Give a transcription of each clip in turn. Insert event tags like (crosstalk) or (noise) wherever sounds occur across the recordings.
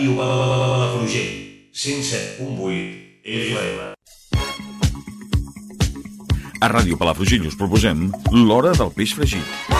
Ràdio Palafrugell, 107.8 FM. A Ràdio Palafrugell us proposem l'Hora del Peix Fregit.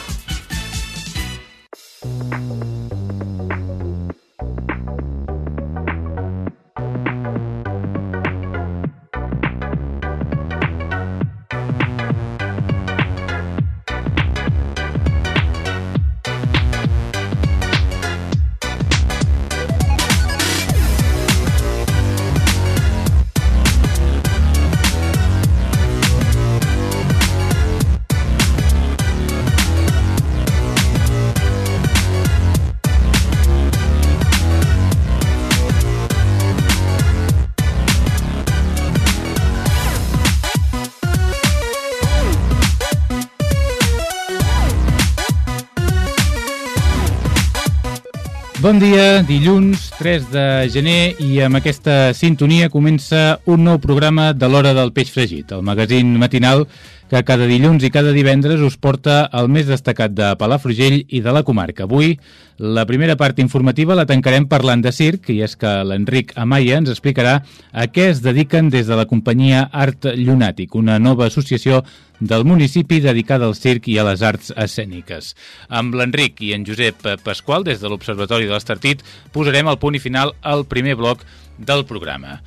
Bon dia, dilluns 3 de gener i amb aquesta sintonia comença un nou programa de l'Hora del Peix Fregit, el magazín matinal que cada dilluns i cada divendres us porta el més destacat de Palafrugell i de la comarca. Avui, la primera part informativa la tancarem parlant de circ, i és que l'Enric Amaya ens explicarà a què es dediquen des de la companyia Art Llunàtic, una nova associació del municipi dedicada al circ i a les arts escèniques. Amb l'Enric i en Josep Pasqual, des de l'Observatori de l'Estartit, posarem el punt i final al primer bloc del programa.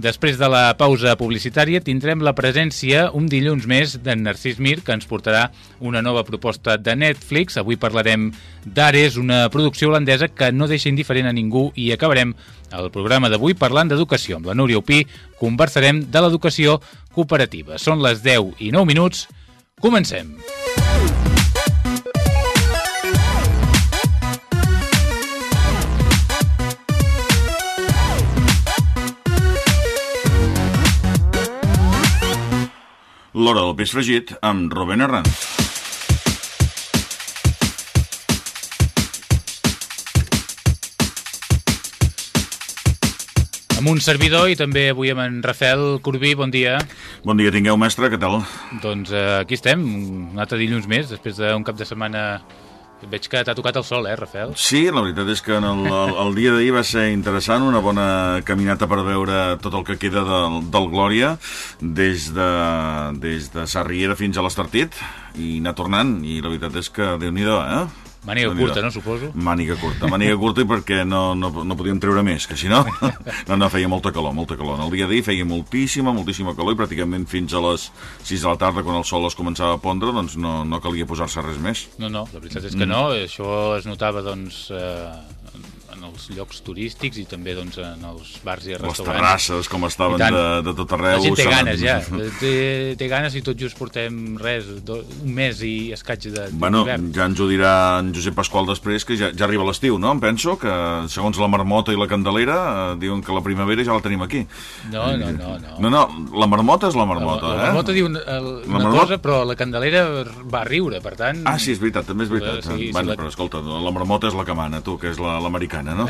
Després de la pausa publicitària tindrem la presència un dilluns més d'en Narcís Mir, que ens portarà una nova proposta de Netflix. Avui parlarem d'Ares, una producció holandesa que no deixa indiferent a ningú i acabarem el programa d'avui parlant d'educació. Amb la Núria Opí conversarem de l'educació cooperativa. Són les 10 i 9 minuts. Comencem! L'Hora del Peix Fregit amb Rubén Herrans. Amb un servidor i també avui amb en Rafael Corbí, bon dia. Bon dia, tingueu, mestre, què tal? Doncs eh, aquí estem, un altre dilluns més, després d'un cap de setmana... Veig que t'ha tocat el sol, eh, Rafael? Sí, la veritat és que en el, el, el dia d'ahir va ser interessant, una bona caminata per veure tot el que queda del, del Glòria, des de, des de Sarriera fins a l'Estartit, i anar tornant, i la veritat és que, déu nhi eh? Màniga curta, no, suposo? Màniga curta, màniga curta i perquè no, no, no podíem treure més, que si no, (laughs) no, no, feia molta calor, molta calor. En el dia d'ahir feia moltíssima, moltíssima calor i pràcticament fins a les 6 de la tarda, quan el sol es començava a pondre, doncs no, no calia posar-se res més. No, no, la veritat és que no, això es notava, doncs, eh, en els llocs turístics i també doncs, en els bars i Les restaurants. terrasses, com estaven de, de tot arreu. La gent té ganes, ja. (laughs) Té, té ganes i tot just portem res, do, un mes i escaig de, de Bueno, ja ens ho dirà en Josep Pasqual després, que ja, ja arriba l'estiu, no? Em penso que, segons la marmota i la candelera, eh, diuen que la primavera ja la tenim aquí. No, no, no. no. No, no, la marmota és la marmota, la, la eh? marmota diu una, el, una marmota- cosa, però la candelera va riure, per tant... Ah, sí, és veritat, també és veritat. Sí, bueno, la- però escolta, la marmota és la que mana, tu, que és la- l'americana, no?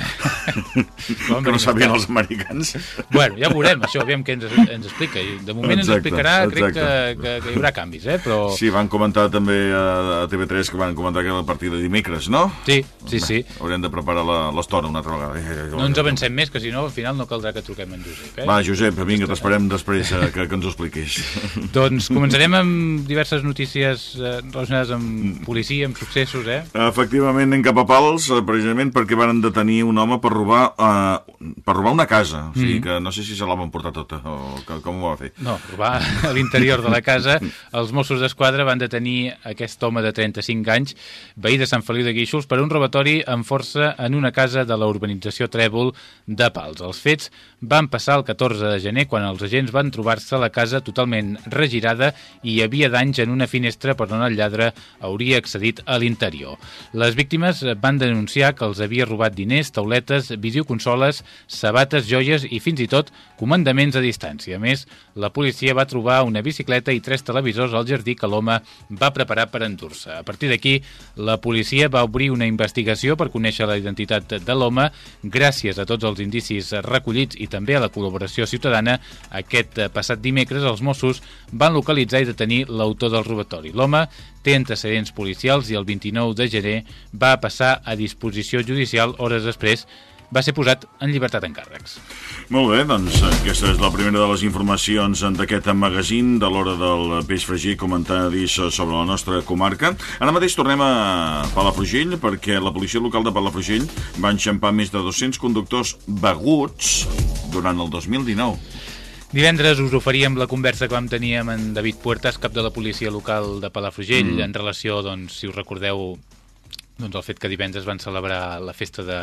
(laughs) Com que no sabien els americans. Bueno, ja veurem, això, aviam què ens, ens explica. De moment ens Exacte, explicarà, crec que, exacte. que, que hi haurà canvis, eh? Però... Sí, van comentar també a, a TV3 que van comentar que era el partit de dimecres, no? Sí, sí, sí. Haurem de preparar l'estona una altra vegada. No ens avancem més, que si no, al final no caldrà que truquem en Josep. Eh? Va, Josep, vinga, t'esperem després eh, que, que ens ho expliquis. (laughs) Doncs començarem amb diverses notícies eh, relacionades amb policia, amb successos, eh? Efectivament, anem cap a Pals, eh, precisament perquè van detenir detenir un home per robar, uh, per robar una casa. O sigui Mm. que no sé si se la van portar tota o que, com ho va fer. No, robar a l'interior de la casa. (laughs) Els Mossos d'Esquadra van detenir aquest home de 35 anys, veí de Sant Feliu de Guíxols, per un robatori amb força en una casa de la urbanització Trèvol de Pals. Els fets van passar el 14 de gener, quan els agents van trobar-se la casa totalment regirada i hi havia danys en una finestra per on el lladre hauria accedit a l'interior. Les víctimes van denunciar que els havia robat diners, tauletes, videoconsoles, sabates, joies i fins i tot comandaments a distància. A més, la policia va trobar una bicicleta i tres televisors al jardí que l'home va preparar per endur-se. A partir d'aquí, la policia va obrir una investigació per conèixer la identitat de l'home. Gràcies a tots els indicis recollits i també a la col·laboració ciutadana, aquest eh, passat dimecres els Mossos van localitzar i detenir l'autor del robatori. L'home té antecedents policials i el 29 de gener va passar a disposició judicial hores després va ser posat en llibertat en càrrecs. Molt bé, doncs aquesta és la primera de les informacions d'aquest magazín de l'hora del peix fregit comentadis sobre la nostra comarca. Ara mateix tornem a Palafrugell perquè la policia local de Palafrugell va enxampar més de 200 conductors beguts durant el 2019. Divendres us oferíem la conversa que vam tenir amb en David Puertas, cap de la policia local de Palafrugell, mm. en relació, doncs, si us recordeu, doncs el fet que divendres van celebrar la festa de,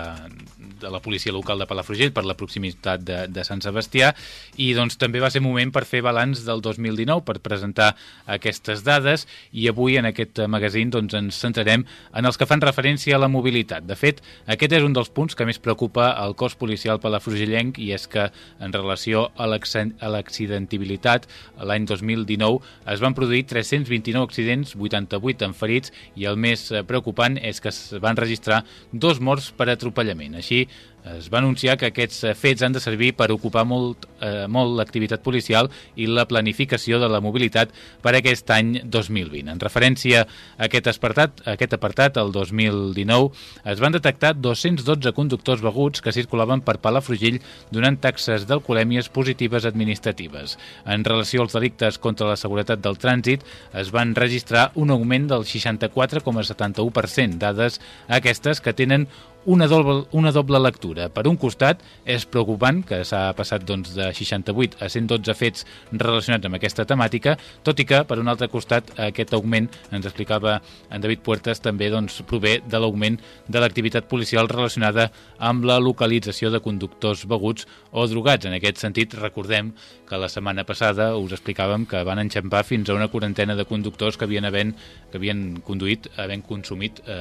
de la policia local de Palafrugell per la proximitat de, de Sant Sebastià i doncs també va ser moment per fer balanç del 2019, per presentar aquestes dades i avui en aquest magazín doncs, ens centrarem en els que fan referència a la mobilitat. De fet, aquest és un dels punts que més preocupa el cos policial palafrugellenc i és que en relació a l'accidentabilitat l'any 2019 es van produir 329 accidents, 88 en ferits i el més eh, preocupant és que es van registrar dos morts per atropellament. Així, es va anunciar que aquests fets han de servir per ocupar molt, eh, molt l'activitat policial i la planificació de la mobilitat per aquest any 2020. En referència a aquest apartat, a aquest apartat el 2019, es van detectar 212 conductors beguts que circulaven per Palafrugell donant taxes d'alcoholèmies positives administratives. En relació als delictes contra la seguretat del trànsit, es van registrar un augment del 64,71%, dades aquestes que tenen una doble, una doble lectura. Per un costat, és preocupant que s'ha passat doncs, de 68 a 112 fets relacionats amb aquesta temàtica, tot i que, per un altre costat, aquest augment, ens explicava en David Puertas, també doncs, prové de l'augment de l'activitat policial relacionada amb la localització de conductors beguts o drogats. En aquest sentit, recordem que la setmana passada us explicàvem que van enxampar fins a una quarantena de conductors que havien, havent, que havien conduït havent consumit eh,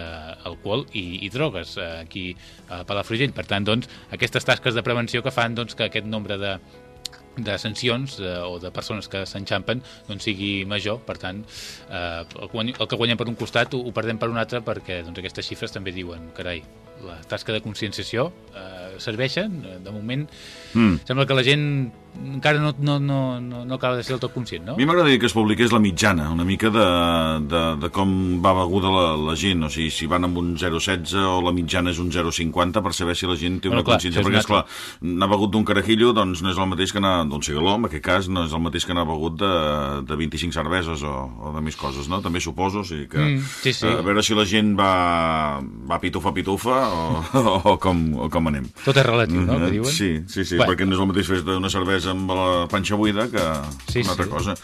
alcohol i, i drogues eh, aquí a Palafrugell. Per tant, doncs, aquestes tasques de prevenció que fan doncs, que aquest nombre de, de sancions eh, o de persones que s'enxampen doncs sigui major, per tant eh, el, guany, el que guanyem per un costat ho, ho perdem per un altre perquè doncs, aquestes xifres també diuen, carai, la tasca de conscienciació eh, serveixen, eh, de moment Mm. sembla que la gent encara no, no, no, no, no acaba de ser del tot conscient, no? A mi m'agradaria que es publiqués la mitjana, una mica de, de, de com va beguda la, la gent, o sigui, si van amb un 0,16 o la mitjana és un 0,50 per saber si la gent té Bueno, una clar, consciència, perquè, esclar, anar begut d'un carajillo doncs no és el mateix que anar d'un cigaló, en aquest cas no és el mateix que anar begut de, de 25 cerveses o, o de més coses, no? També suposo, o sigui que... Mm, sí, sí. A veure si la gent va, va pitufa, pitufa o, (laughs) o, com, o com anem. Tot és relatiu, no?, que Mhm, diuen. Sí, sí, sí, Bueno. perquè no és el mateix fer una cervesa amb la panxa buida que Sí, una altra sí. cosa.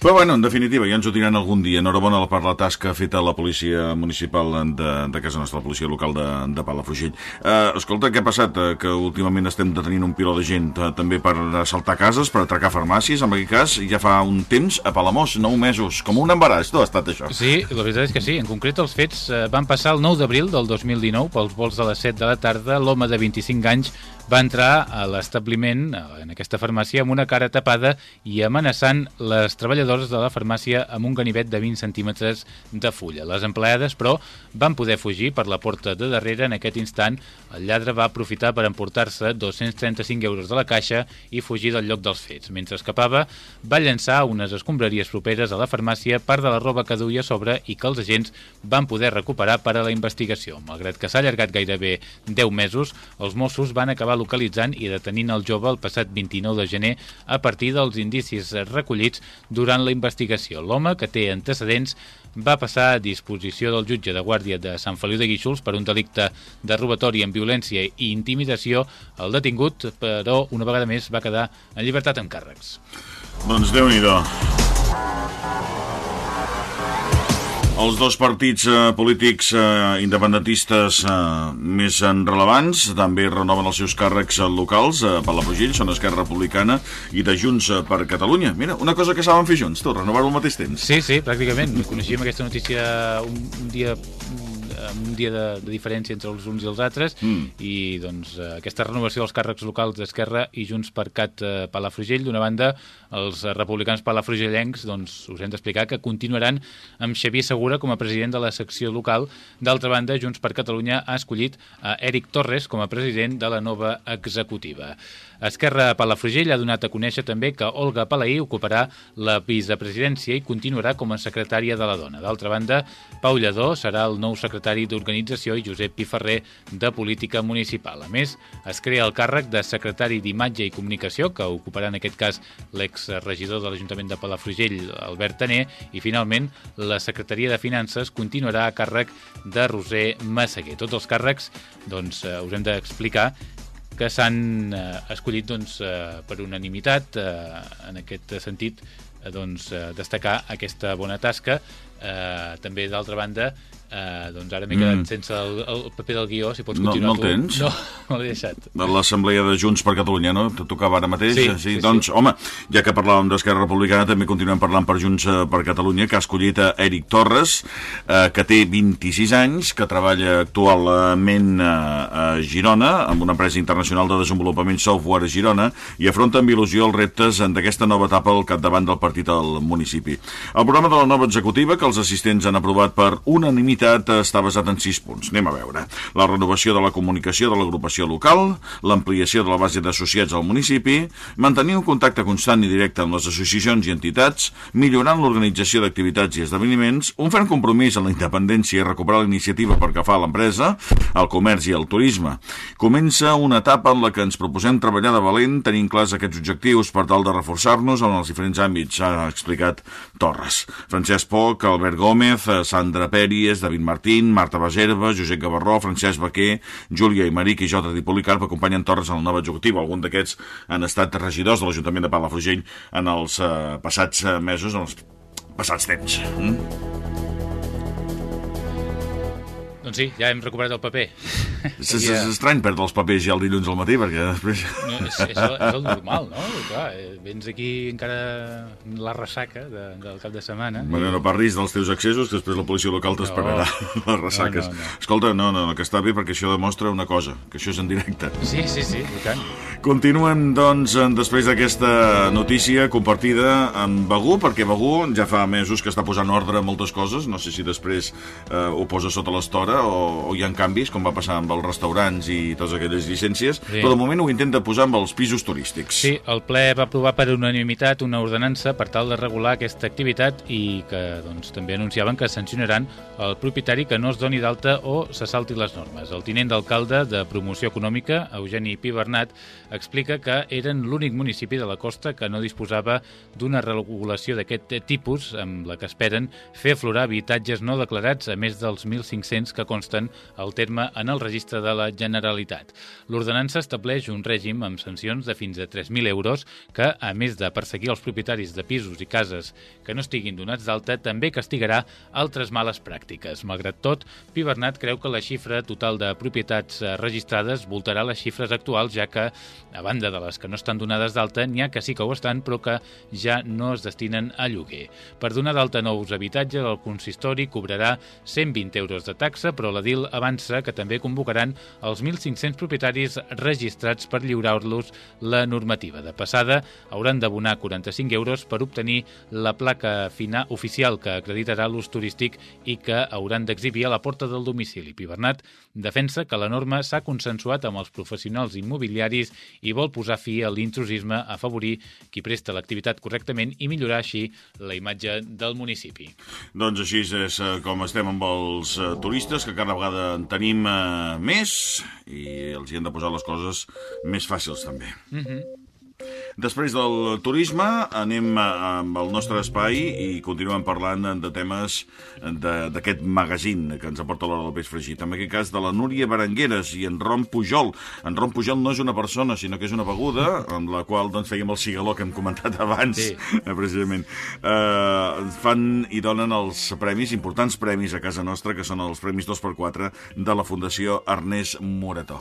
Però bueno, en definitiva, ja ens ho diran algun dia. Enhorabona per la tasca feta a la policia municipal de, de casa nostra, la policia local de, de Palafrugell. Uh, escolta, què ha passat? Uh, que últimament estem detenint un piló de gent uh, també per assaltar cases, per atracar farmàcies, en aquest cas, ja fa un temps a Palamós, 9 mesos, com un embaràs, tot ha estat això. Sí, la veritat és que sí. En concret, els fets eh, van passar el 9 d'abril del 2019 pels vols de les 7 de la tarda. L'home de 25 anys va entrar a l'establiment, eh, en aquesta farmàcia, amb una cara tapada i amenaçant les treballadores de la farmàcia amb un ganivet de 20 centímetres de fulla. Les empleades, però, van poder fugir per la porta de darrere. En aquest instant, el lladre va aprofitar per emportar-se 235 euros de la caixa i fugir del lloc dels fets. Mentre escapava, va llançar unes escombraries properes a la farmàcia part de la roba que duia sobre i que els agents van poder recuperar per a la investigació. Malgrat que s'ha allargat gairebé 10 mesos, els Mossos van acabar acabar localitzant i detenint el jove el passat 29 de gener a partir dels indicis recollits durant la investigació. L'home, que té antecedents, va passar a disposició del jutge de guàrdia de Sant Feliu de Guíxols per un delicte de robatori amb violència i intimidació. El detingut, però, una vegada més, va quedar en llibertat amb càrrecs. Doncs déu-n'hi-do. Els dos partits eh, polítics eh, independentistes eh, més en rellevants també renoven els seus càrrecs eh, locals eh, Palafrugell, són Esquerra Republicana i de Junts eh, per Catalunya. Mira, una cosa que saben fer junts, tot, renovar-ho al mateix temps. Sí, sí, pràcticament. Coneixíem aquesta notícia un, un dia amb un dia de, de diferència entre els uns i els altres Mm. i doncs eh, aquesta renovació dels càrrecs locals d'Esquerra i Junts per Cat eh, Palafrugell. D'una banda els eh, republicans palafrugellencs doncs us hem d'explicar que continuaran amb Xavier Segura com a president de la secció local. D'altra banda Junts per Catalunya ha escollit a Eric Torres com a president de la nova executiva Esquerra Palafrugell ha donat a conèixer també que Olga Palaí ocuparà la vicepresidència i continuarà com a secretària de la dona. D'altra banda, Pau Lledó serà el nou secretari d'Organització i Josep Piferrer de Política Municipal. A més, es crea el càrrec de secretari d'Imatge i Comunicació, que ocuparà en aquest cas l'exregidor de l'Ajuntament de Palafrugell, Albert Taner, i finalment la Secretaria de Finances continuarà a càrrec de Roser Massaguer. Tots els càrrecs, doncs, eh, us hem d'explicar que s'han eh, escollit doncs, eh, per unanimitat, eh, en aquest sentit, eh, doncs, eh, destacar aquesta bona tasca. Eh, també, d'altra banda, eh, doncs ara m'he quedat Mm. sense el, el paper del guió, si pots No- continuar no el tu. tens? No, (laughs) no l'he deixat. de l'Assemblea de Junts per Catalunya, no? Te tocava ara mateix? Sí, sí, sí, doncs, sí. home, ja que parlàvem d'Esquerra Republicana, també continuem parlant per Junts eh, per Catalunya, que ha escollit a Eric Torres, eh, que té 26 anys, que treballa actualment eh, a Girona, amb una empresa internacional de desenvolupament software a Girona, i afronta amb il·lusió els reptes d'aquesta nova etapa al capdavant del partit al municipi. El programa de la nova executiva, que els assistents han aprovat per unanimitat, eh, està basat en sis punts. Anem a veure. La renovació de la comunicació de l'agrupació local, l'ampliació de la base d'associats al municipi, mantenir un contacte constant i directe amb les associacions i entitats, millorant l'organització d'activitats i esdeveniments, un ferm compromís en la independència i recuperar la iniciativa per que fa a l'empresa, el comerç i el turisme. Comença una etapa en la que ens proposem treballar de valent tenint clars aquests objectius per tal de reforçar-nos en els diferents àmbits, ha explicat Torres. Francesc Poc, Albert Gómez, Sandra Pèries, David Martín, Marta Bagerba, Josep Gavarró, Francesc Baquer, Júlia Imaric i Jota Policarp acompanyen Torres en el nou executiu. Algun d'aquests han estat regidors de l'Ajuntament de Palafrugell en els eh, passats eh, mesos, en els passats temps. Mm? Doncs sí, ja hem recuperat el paper. És, és, és estrany perdre els papers ja el dilluns al matí, perquè després... No, és, és, el, és el normal, no? Clar, eh, vens aquí encara la ressaca de, del cap de setmana. Bueno, no parlis dels teus accessos, que després la policia local t'esperarà (laughs) les ressaques. No, no, no. Escolta, no, no, que està bé perquè això demostra una cosa, que això és en directe. Sí, sí, sí, i tant. Continuem, doncs, després d'aquesta notícia compartida amb Begú, perquè Begú ja fa mesos que està posant ordre a moltes coses, no sé si després eh, ho posa sota l'estora o, o hi ha canvis, com va passar amb els restaurants i totes aquelles llicències, Sí. però de moment ho intenta posar amb els pisos turístics. Sí, el ple va aprovar per unanimitat una ordenança per tal de regular aquesta activitat i que doncs, també anunciaven que sancionaran el propietari que no es doni d'alta o se salti les normes. El tinent d'alcalde de Promoció Econòmica, Eugeni Pibernat, explica que eren l'únic municipi de la costa que no disposava d'una regulació d'aquest tipus, amb la que esperen fer aflorar habitatges no declarats a més dels 1.500 que consten al terme en el registre de la Generalitat. L'ordenança estableix un règim amb sancions de fins a 3.000 euros que, a més de perseguir els propietaris de pisos i cases que no estiguin donats d'alta, també castigarà altres males pràctiques. Malgrat tot, Pibernat creu que la xifra total de propietats eh, registrades voltarà les xifres actuals, ja que, a banda de les que no estan donades d'alta, n'hi ha que sí que ho estan, però que ja no es destinen a lloguer. Per donar d'alta nous habitatges, el consistori cobrarà 120 euros de taxa, però la DIL avança que també convocaran els 1.500 propietaris registrats per lliurar-los la normativa. De passada, hauran d'abonar 45 euros per obtenir la placa fina oficial que acreditarà l'ús turístic i que hauran d'exhibir a la porta del domicili. Pibernat defensa que la norma s'ha consensuat amb els professionals immobiliaris i vol posar fi a l'intrusisme, afavorir qui presta l'activitat correctament i millorar així la imatge del municipi. Doncs així és eh, com estem amb els eh, turistes, que cada vegada en tenim eh, més i els hi han de posar les coses més fàcils també. Després del turisme anem a- amb el nostre espai i continuem parlant de temes de- d'aquest magazín que ens aporta l'hora del peix fregit. En aquest cas de la Núria Berengueres i en Ron Pujol. En Ron Pujol no és una persona, sinó que és una beguda amb la qual doncs, fèiem el cigaló que hem comentat (laughs) abans, Sí. eh, precisament. Eh, fan i donen els premis, importants premis a casa nostra, que són els Premis 2x4 de la Fundació Ernest Morató.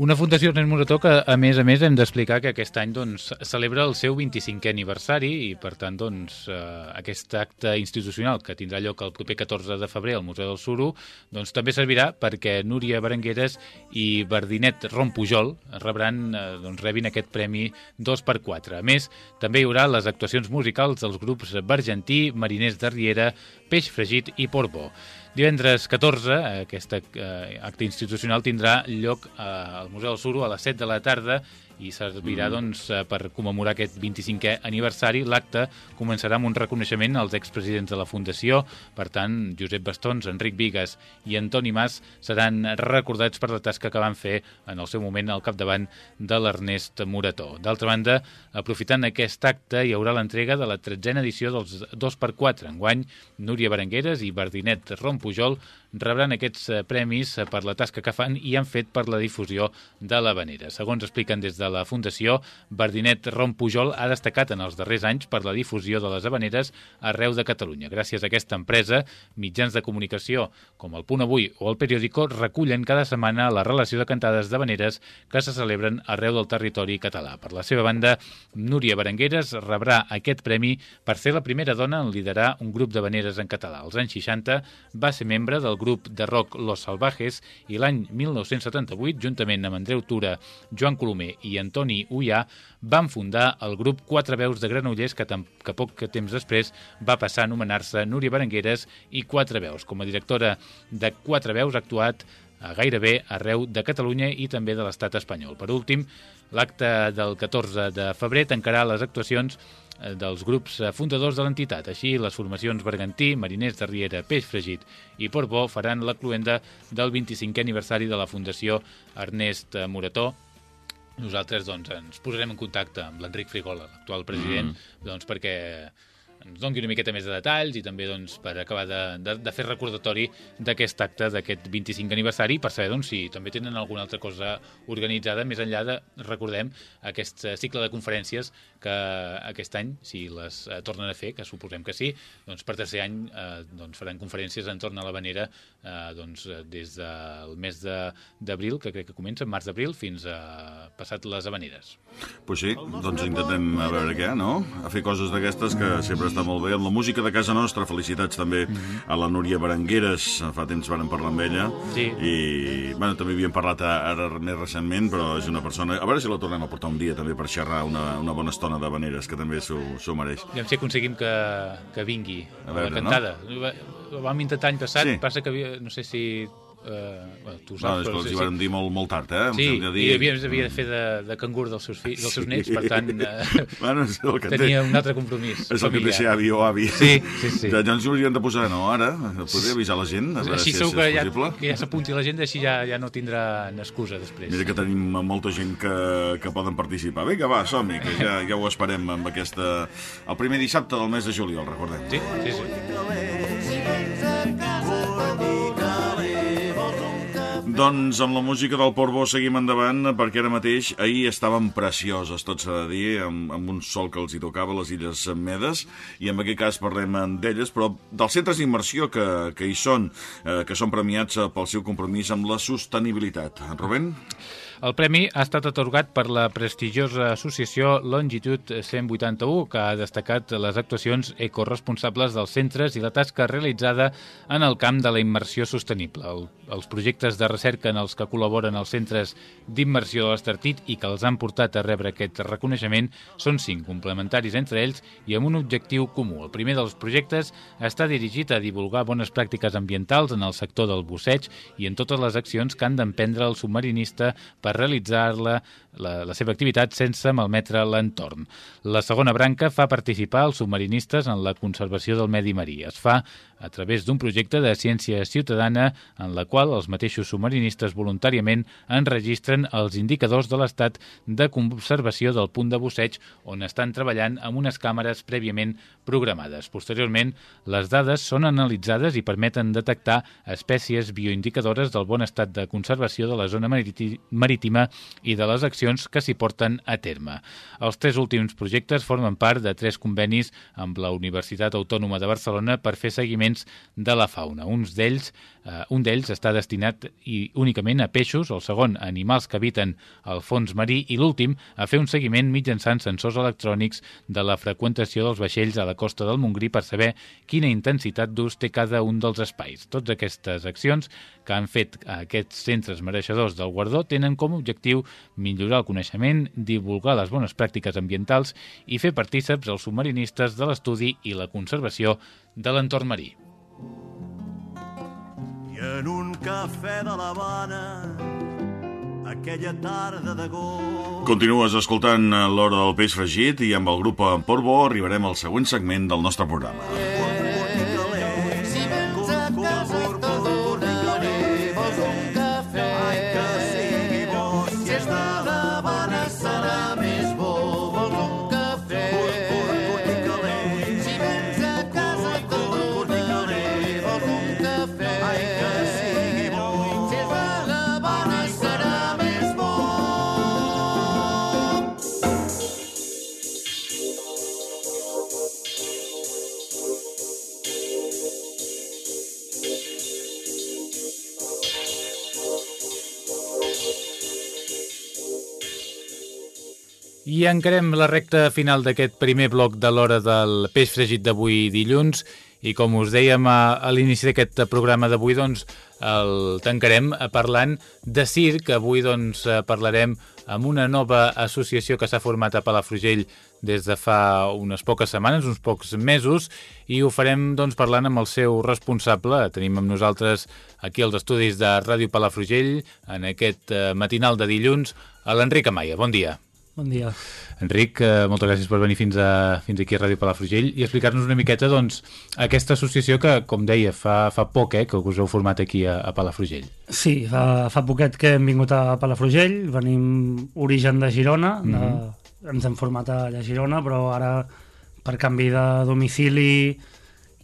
Una fundació Ernest Morató que, a més a més, hem d'explicar que aquest any doncs, celebra el seu 25è aniversari i, per tant, doncs, eh, aquest acte institucional que tindrà lloc el proper 14 de febrer al Museu del Suro doncs, també servirà perquè Núria Berengueres i Verdinet Ron Pujol rebran, eh, doncs, rebin aquest premi 2x4. A més, també hi haurà les actuacions musicals dels grups Bargentí, Mariners de Riera, Peix Fregit i Portbó. Divendres 14, aquest eh, acte institucional tindrà lloc eh, al Museu del Suro a les 7 de la tarda i servirà doncs, eh, per commemorar aquest 25è aniversari. L'acte començarà amb un reconeixement als expresidents de la Fundació. Per tant, Josep Bastons, Enric Vigues i Antoni Mas seran recordats per la tasca que van fer en el seu moment al capdavant de l'Ernest Morató. D'altra banda, aprofitant aquest acte, hi haurà l'entrega de la tretzena edició dels 2x4. Enguany, Núria Berengueres i Verdinet Ron Pujol rebran aquests eh, premis eh, per la tasca que fan i han fet per la difusió de l'Havanera. Segons expliquen des de la Fundació, Verdinet Ron Pujol ha destacat en els darrers anys per la difusió de les Havaneres arreu de Catalunya. Gràcies a aquesta empresa, mitjans de comunicació com el Punt Avui o el Periódico recullen cada setmana la relació de cantades d'Havaneres que se celebren arreu del territori català. Per la seva banda, Núria Berengueres rebrà aquest premi per ser la primera dona en liderar un grup d'Havaneres en català. Als anys 60 va ser membre del grup de rock Los Salvajes i l'any 1978, juntament amb Andreu Tura, Joan Colomer i Antoni Ullà, van fundar el grup Quatre Veus de Granollers, que, que poc temps després va passar a anomenar-se Núria Berengueres i Quatre Veus. Com a directora de Quatre Veus ha actuat a gairebé arreu de Catalunya i també de l'estat espanyol. Per últim, l'acte del 14 de febrer tancarà les actuacions dels grups eh, fundadors de l'entitat. Així, les formacions Bergantí, Mariners de Riera, Peix Fregit i Portbó faran la cluenda del 25è aniversari de la Fundació Ernest eh, Morató, nosaltres doncs, ens posarem en contacte amb l'Enric Frigola, l'actual president, mm. doncs, perquè ens doni una miqueta més de detalls i també doncs, per acabar de, de, de fer recordatori d'aquest acte, d'aquest 25 aniversari, per saber doncs, si també tenen alguna altra cosa organitzada, més enllà de, recordem, aquest eh, cicle de conferències que aquest any, si les eh, tornen a fer, que suposem que sí, doncs per tercer any eh, doncs, faran conferències entorn a l'Havanera eh, doncs, eh, des del mes de- d'abril, que crec que comença, en març-abril, fins a passat les Havaneres. Pues sí, doncs intentem a veure què, no? A fer coses d'aquestes que sempre està molt bé. Amb la música de casa nostra, felicitats també a la Núria Berengueres, fa temps varen parlar amb ella. Sí. I, bueno, també havíem parlat ara més recentment, però és una persona... A veure si la tornem a portar un dia també per xerrar una, una bona estona de veneres, que també s'ho mereix. Aviam si aconseguim que, que vingui A a veure, la cantada. No? Ho vam intentar any passat, Sí. passa que no sé si... Eh, bueno, tu ho No, saps, és que els sí, hi van dir molt, molt tard, eh? Em Sí, sembla i havia, havia de fer de, de cangur dels seus, fills, dels seus nets, per tant, eh, (laughs) bueno, és el que tenia té. un altre compromís. És el que té ser avi o avi. Sí, sí, sí. Ja, ens ho hauríem de posar, no, ara? Podria avisar la gent, a veure Així si és, segur que és ja, possible. que ja s'apunti la gent, així ja, ja no tindrà excusa després. Mira que tenim molta gent que, que poden participar. Vinga, va, som-hi, que ja, ja ho esperem amb aquesta... El primer dissabte del mes de juliol, recordem. Sí, sí, sí. Doncs amb la música del Portbó seguim endavant, perquè ara mateix ahir estaven precioses, tot s'ha de dir, amb, amb un sol que els hi tocava, les Illes Medes, i en aquest cas parlem d'elles, però dels centres d'immersió que, que hi són, eh, que són premiats pel seu compromís amb la sostenibilitat. Rubén? El premi ha estat atorgat per la prestigiosa associació Longitude 181, que ha destacat les actuacions ecoresponsables dels centres i la tasca realitzada en el camp de la immersió sostenible. El, els projectes de recerca en els que col·laboren els centres d'immersió de l'Estartit i que els han portat a rebre aquest reconeixement són cinc, complementaris entre ells i amb un objectiu comú. El primer dels projectes està dirigit a divulgar bones pràctiques ambientals en el sector del busseig i en totes les accions que han d'emprendre el submarinista per per realitzar-la la, la seva activitat sense malmetre l'entorn. La segona branca fa participar els submarinistes en la conservació del medi marí. Es fa a través d'un projecte de ciència ciutadana en la qual els mateixos submarinistes voluntàriament enregistren els indicadors de l'estat de conservació del punt de busseig on estan treballant amb unes càmeres prèviament programades. Posteriorment, les dades són analitzades i permeten detectar espècies bioindicadores del bon estat de conservació de la zona marítima i de les accions que s'hi porten a terme. Els tres últims projectes formen part de tres convenis amb la Universitat Autònoma de Barcelona per fer seguiments de la fauna. Uns d'ells Uh, un d'ells està destinat i únicament a peixos, el segon a animals que habiten al fons marí i l'últim a fer un seguiment mitjançant sensors electrònics de la freqüentació dels vaixells a la costa del Montgrí per saber quina intensitat d'ús té cada un dels espais. Tots aquestes accions que han fet aquests centres mereixedors del guardó tenen com a objectiu millorar el coneixement, divulgar les bones pràctiques ambientals i fer partíceps els submarinistes de l'estudi i la conservació de l'entorn marí en un cafè de l'Havana aquella tarda d'agost. Continues escoltant l'hora del peix fregit i amb el grup Portbo arribarem al següent segment del nostre programa. Si Encarem la recta final d'aquest primer bloc de l'hora del peix fregit d'avui dilluns i com us dèiem a, a l'inici d'aquest programa d'avui doncs el tancarem parlant de circ. Avui doncs parlarem amb una nova associació que s'ha format a Palafrugell des de fa unes poques setmanes, uns pocs mesos, i ho farem doncs, parlant amb el seu responsable. Tenim amb nosaltres aquí als estudis de Ràdio Palafrugell en aquest eh, matinal de dilluns l'Enric Amaya. Bon dia. Bon dia. Enric, eh, moltes gràcies per venir fins, a, fins aquí a Ràdio Palafrugell i explicar-nos una miqueta doncs, aquesta associació que, com deia, fa, fa poc eh, que us heu format aquí a, a Palafrugell. Sí, fa, fa poquet que hem vingut a Palafrugell, venim origen de Girona, de, ens hem format a Girona, però ara per canvi de domicili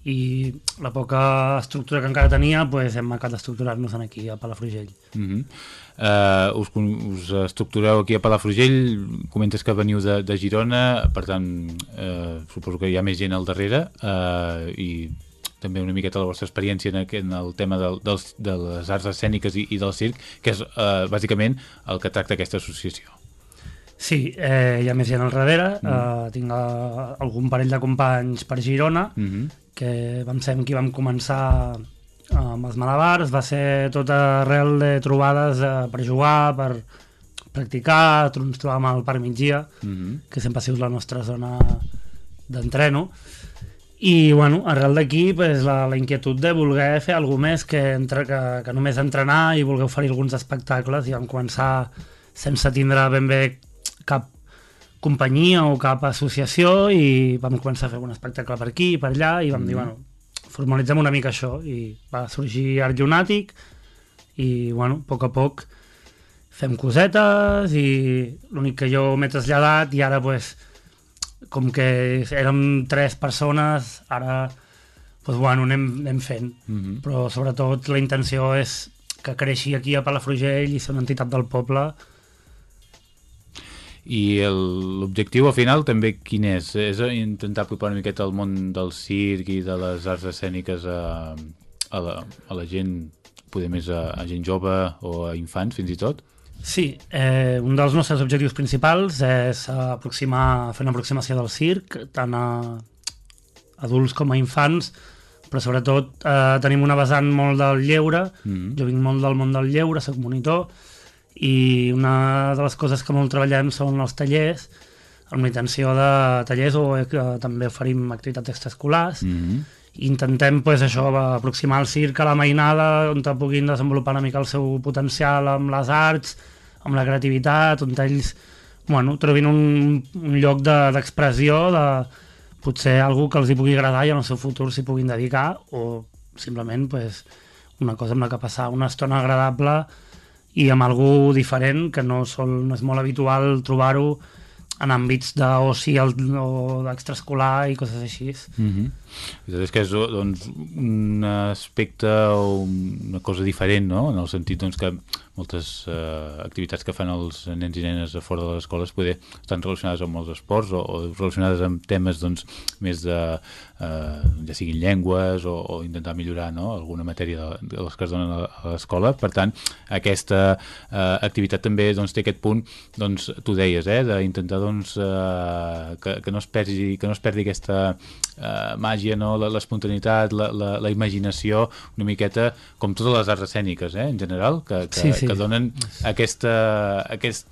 i la poca estructura que encara tenia, pues, hem acabat d'estructurar-nos aquí a Palafrugell. Uh -huh. uh, us, us estructureu aquí a Palafrugell, comentes que veniu de, de Girona, per tant, uh, suposo que hi ha més gent al darrere, uh, i també una miqueta la vostra experiència en, aquest, en el tema del, dels, de les arts escèniques i, i del circ, que és uh, bàsicament el que tracta aquesta associació. Sí, eh, ha més gent al darrere, mm. eh, tinc eh, algun parell de companys per Girona, Uh -huh. que vam ser amb qui vam començar amb els malabars, va ser tot arrel de trobades eh, per jugar, per practicar, ens trobàvem al Parc Migdia, Uh -huh. que sempre ha sigut la nostra zona d'entreno, i bueno, arrel d'aquí pues, la, la inquietud de voler fer alguna més que, entre, que, que només entrenar i voler oferir alguns espectacles i vam començar sense tindre ben bé cap companyia o cap associació i vam començar a fer un espectacle per aquí i per allà i vam mm. dir, bueno, formalitzem una mica això i va sorgir Art Llunàtic i, bueno, a poc a poc fem cosetes i l'únic que jo m'he traslladat i ara, pues, com que érem tres persones, ara, pues, bueno, anem, anem fent. Mhm. Però, sobretot, la intenció és que creixi aquí a Palafrugell i ser una entitat del poble I el- l'objectiu al final també quin és? És intentar apropar una miqueta al món del circ i de les arts escèniques a, a, la, a la gent, poder més a, a gent jove o a infants fins i tot? Sí, eh, un dels nostres objectius principals és aproximar, fer una aproximació del circ, tant a adults com a infants, però sobretot eh, tenim una vessant molt del lleure, Mhm. jo vinc molt del món del lleure, soc monitor, i una de les coses que molt treballem són els tallers, amb la intenció de tallers o eh, que també oferim activitats extraescolars, Mm -hmm. intentem pues, això aproximar el circ a la mainada on puguin desenvolupar una mica el seu potencial amb les arts amb la creativitat, on ells bueno, trobin un, un lloc de- d'expressió de, potser algú que els hi pugui agradar i en el seu futur s'hi puguin dedicar o simplement pues, una cosa amb la que passar una estona agradable i amb algú diferent que no, sol, no és molt habitual trobar-ho en àmbits d'oci o d'extraescolar i coses així. Mm -hmm. És que és doncs, un aspecte o una cosa diferent, no? en el sentit doncs, que moltes eh, activitats que fan els nens i nenes a fora de les escoles poder estan relacionades amb els esports o, o relacionades amb temes doncs, més de, eh, ja siguin llengües o, o intentar millorar no? alguna matèria de, de les que es donen a, l'escola. Per tant, aquesta eh, activitat també doncs, té aquest punt, doncs, tu deies, eh, d'intentar doncs, eh, que, que, no es perdi, que no es perdi aquesta eh, màgia, no? l'espontaneïtat, la, la, la imaginació, una miqueta com totes les arts escèniques, eh, en general, que, que, Sí, sí. Que donen aquesta, aquest,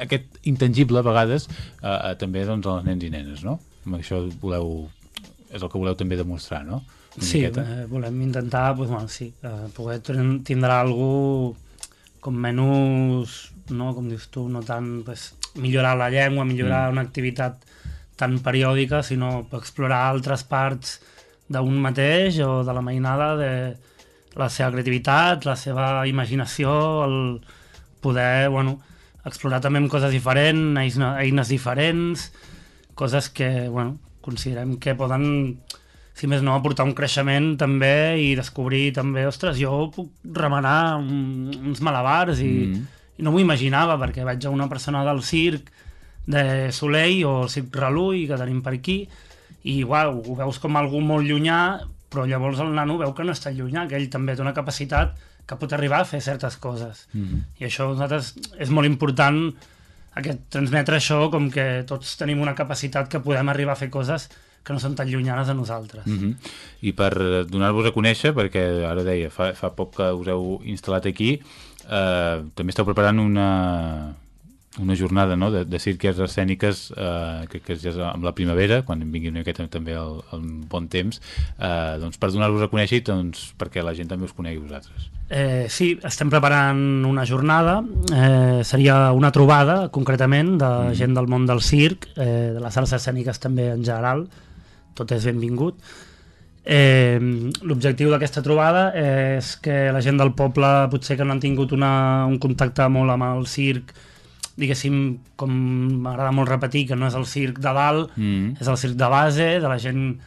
aquest intangible, a vegades, eh, eh, també doncs, als nens i nenes, no? Amb això voleu, és el que voleu també demostrar, no? Una Sí, miqueta. eh, volem intentar pues, bueno, sí, eh, poder tindre algú com menys, no, com dius tu, no tant pues, millorar la llengua, millorar mm. una activitat tan periòdica, sinó explorar altres parts d'un mateix o de la mainada de la seva creativitat, la seva imaginació, el poder, bueno, explorar també amb coses diferents, eines, eines diferents, coses que, bueno, considerem que poden si més no, aportar un creixement també i descobrir també, ostres, jo puc remenar un, uns malabars i, Mm. i no m'ho imaginava perquè vaig a una persona del circ de Soleil o el circ Reluy que tenim per aquí i uau, ho veus com algú molt llunyà però llavors el nano veu que no està llunyà que ell també té una capacitat que pot arribar a fer certes coses Mm. i això nosaltres és molt important aquest, transmetre això com que tots tenim una capacitat que podem arribar a fer coses que no són tan llunyanes a nosaltres. Mm -hmm. I per donar-vos a conèixer, perquè ara deia, fa, fa poc que us heu instal·lat aquí, eh, també esteu preparant una, una jornada no? de, de cirques escèniques eh, que, que ja és amb la primavera, quan vingui una miqueta també el, el bon temps, eh, doncs per donar-vos a conèixer doncs, perquè la gent també us conegui vosaltres. Eh, sí, estem preparant una jornada, eh, seria una trobada, concretament, de mm. gent del món del circ, eh, de les arts escèniques també en general, tot és benvingut. Eh, L'objectiu d'aquesta trobada és que la gent del poble, potser que no han tingut una, un contacte molt amb el circ, diguéssim, com m'agrada molt repetir, que no és el circ de dalt, Mm. és el circ de base, de la gent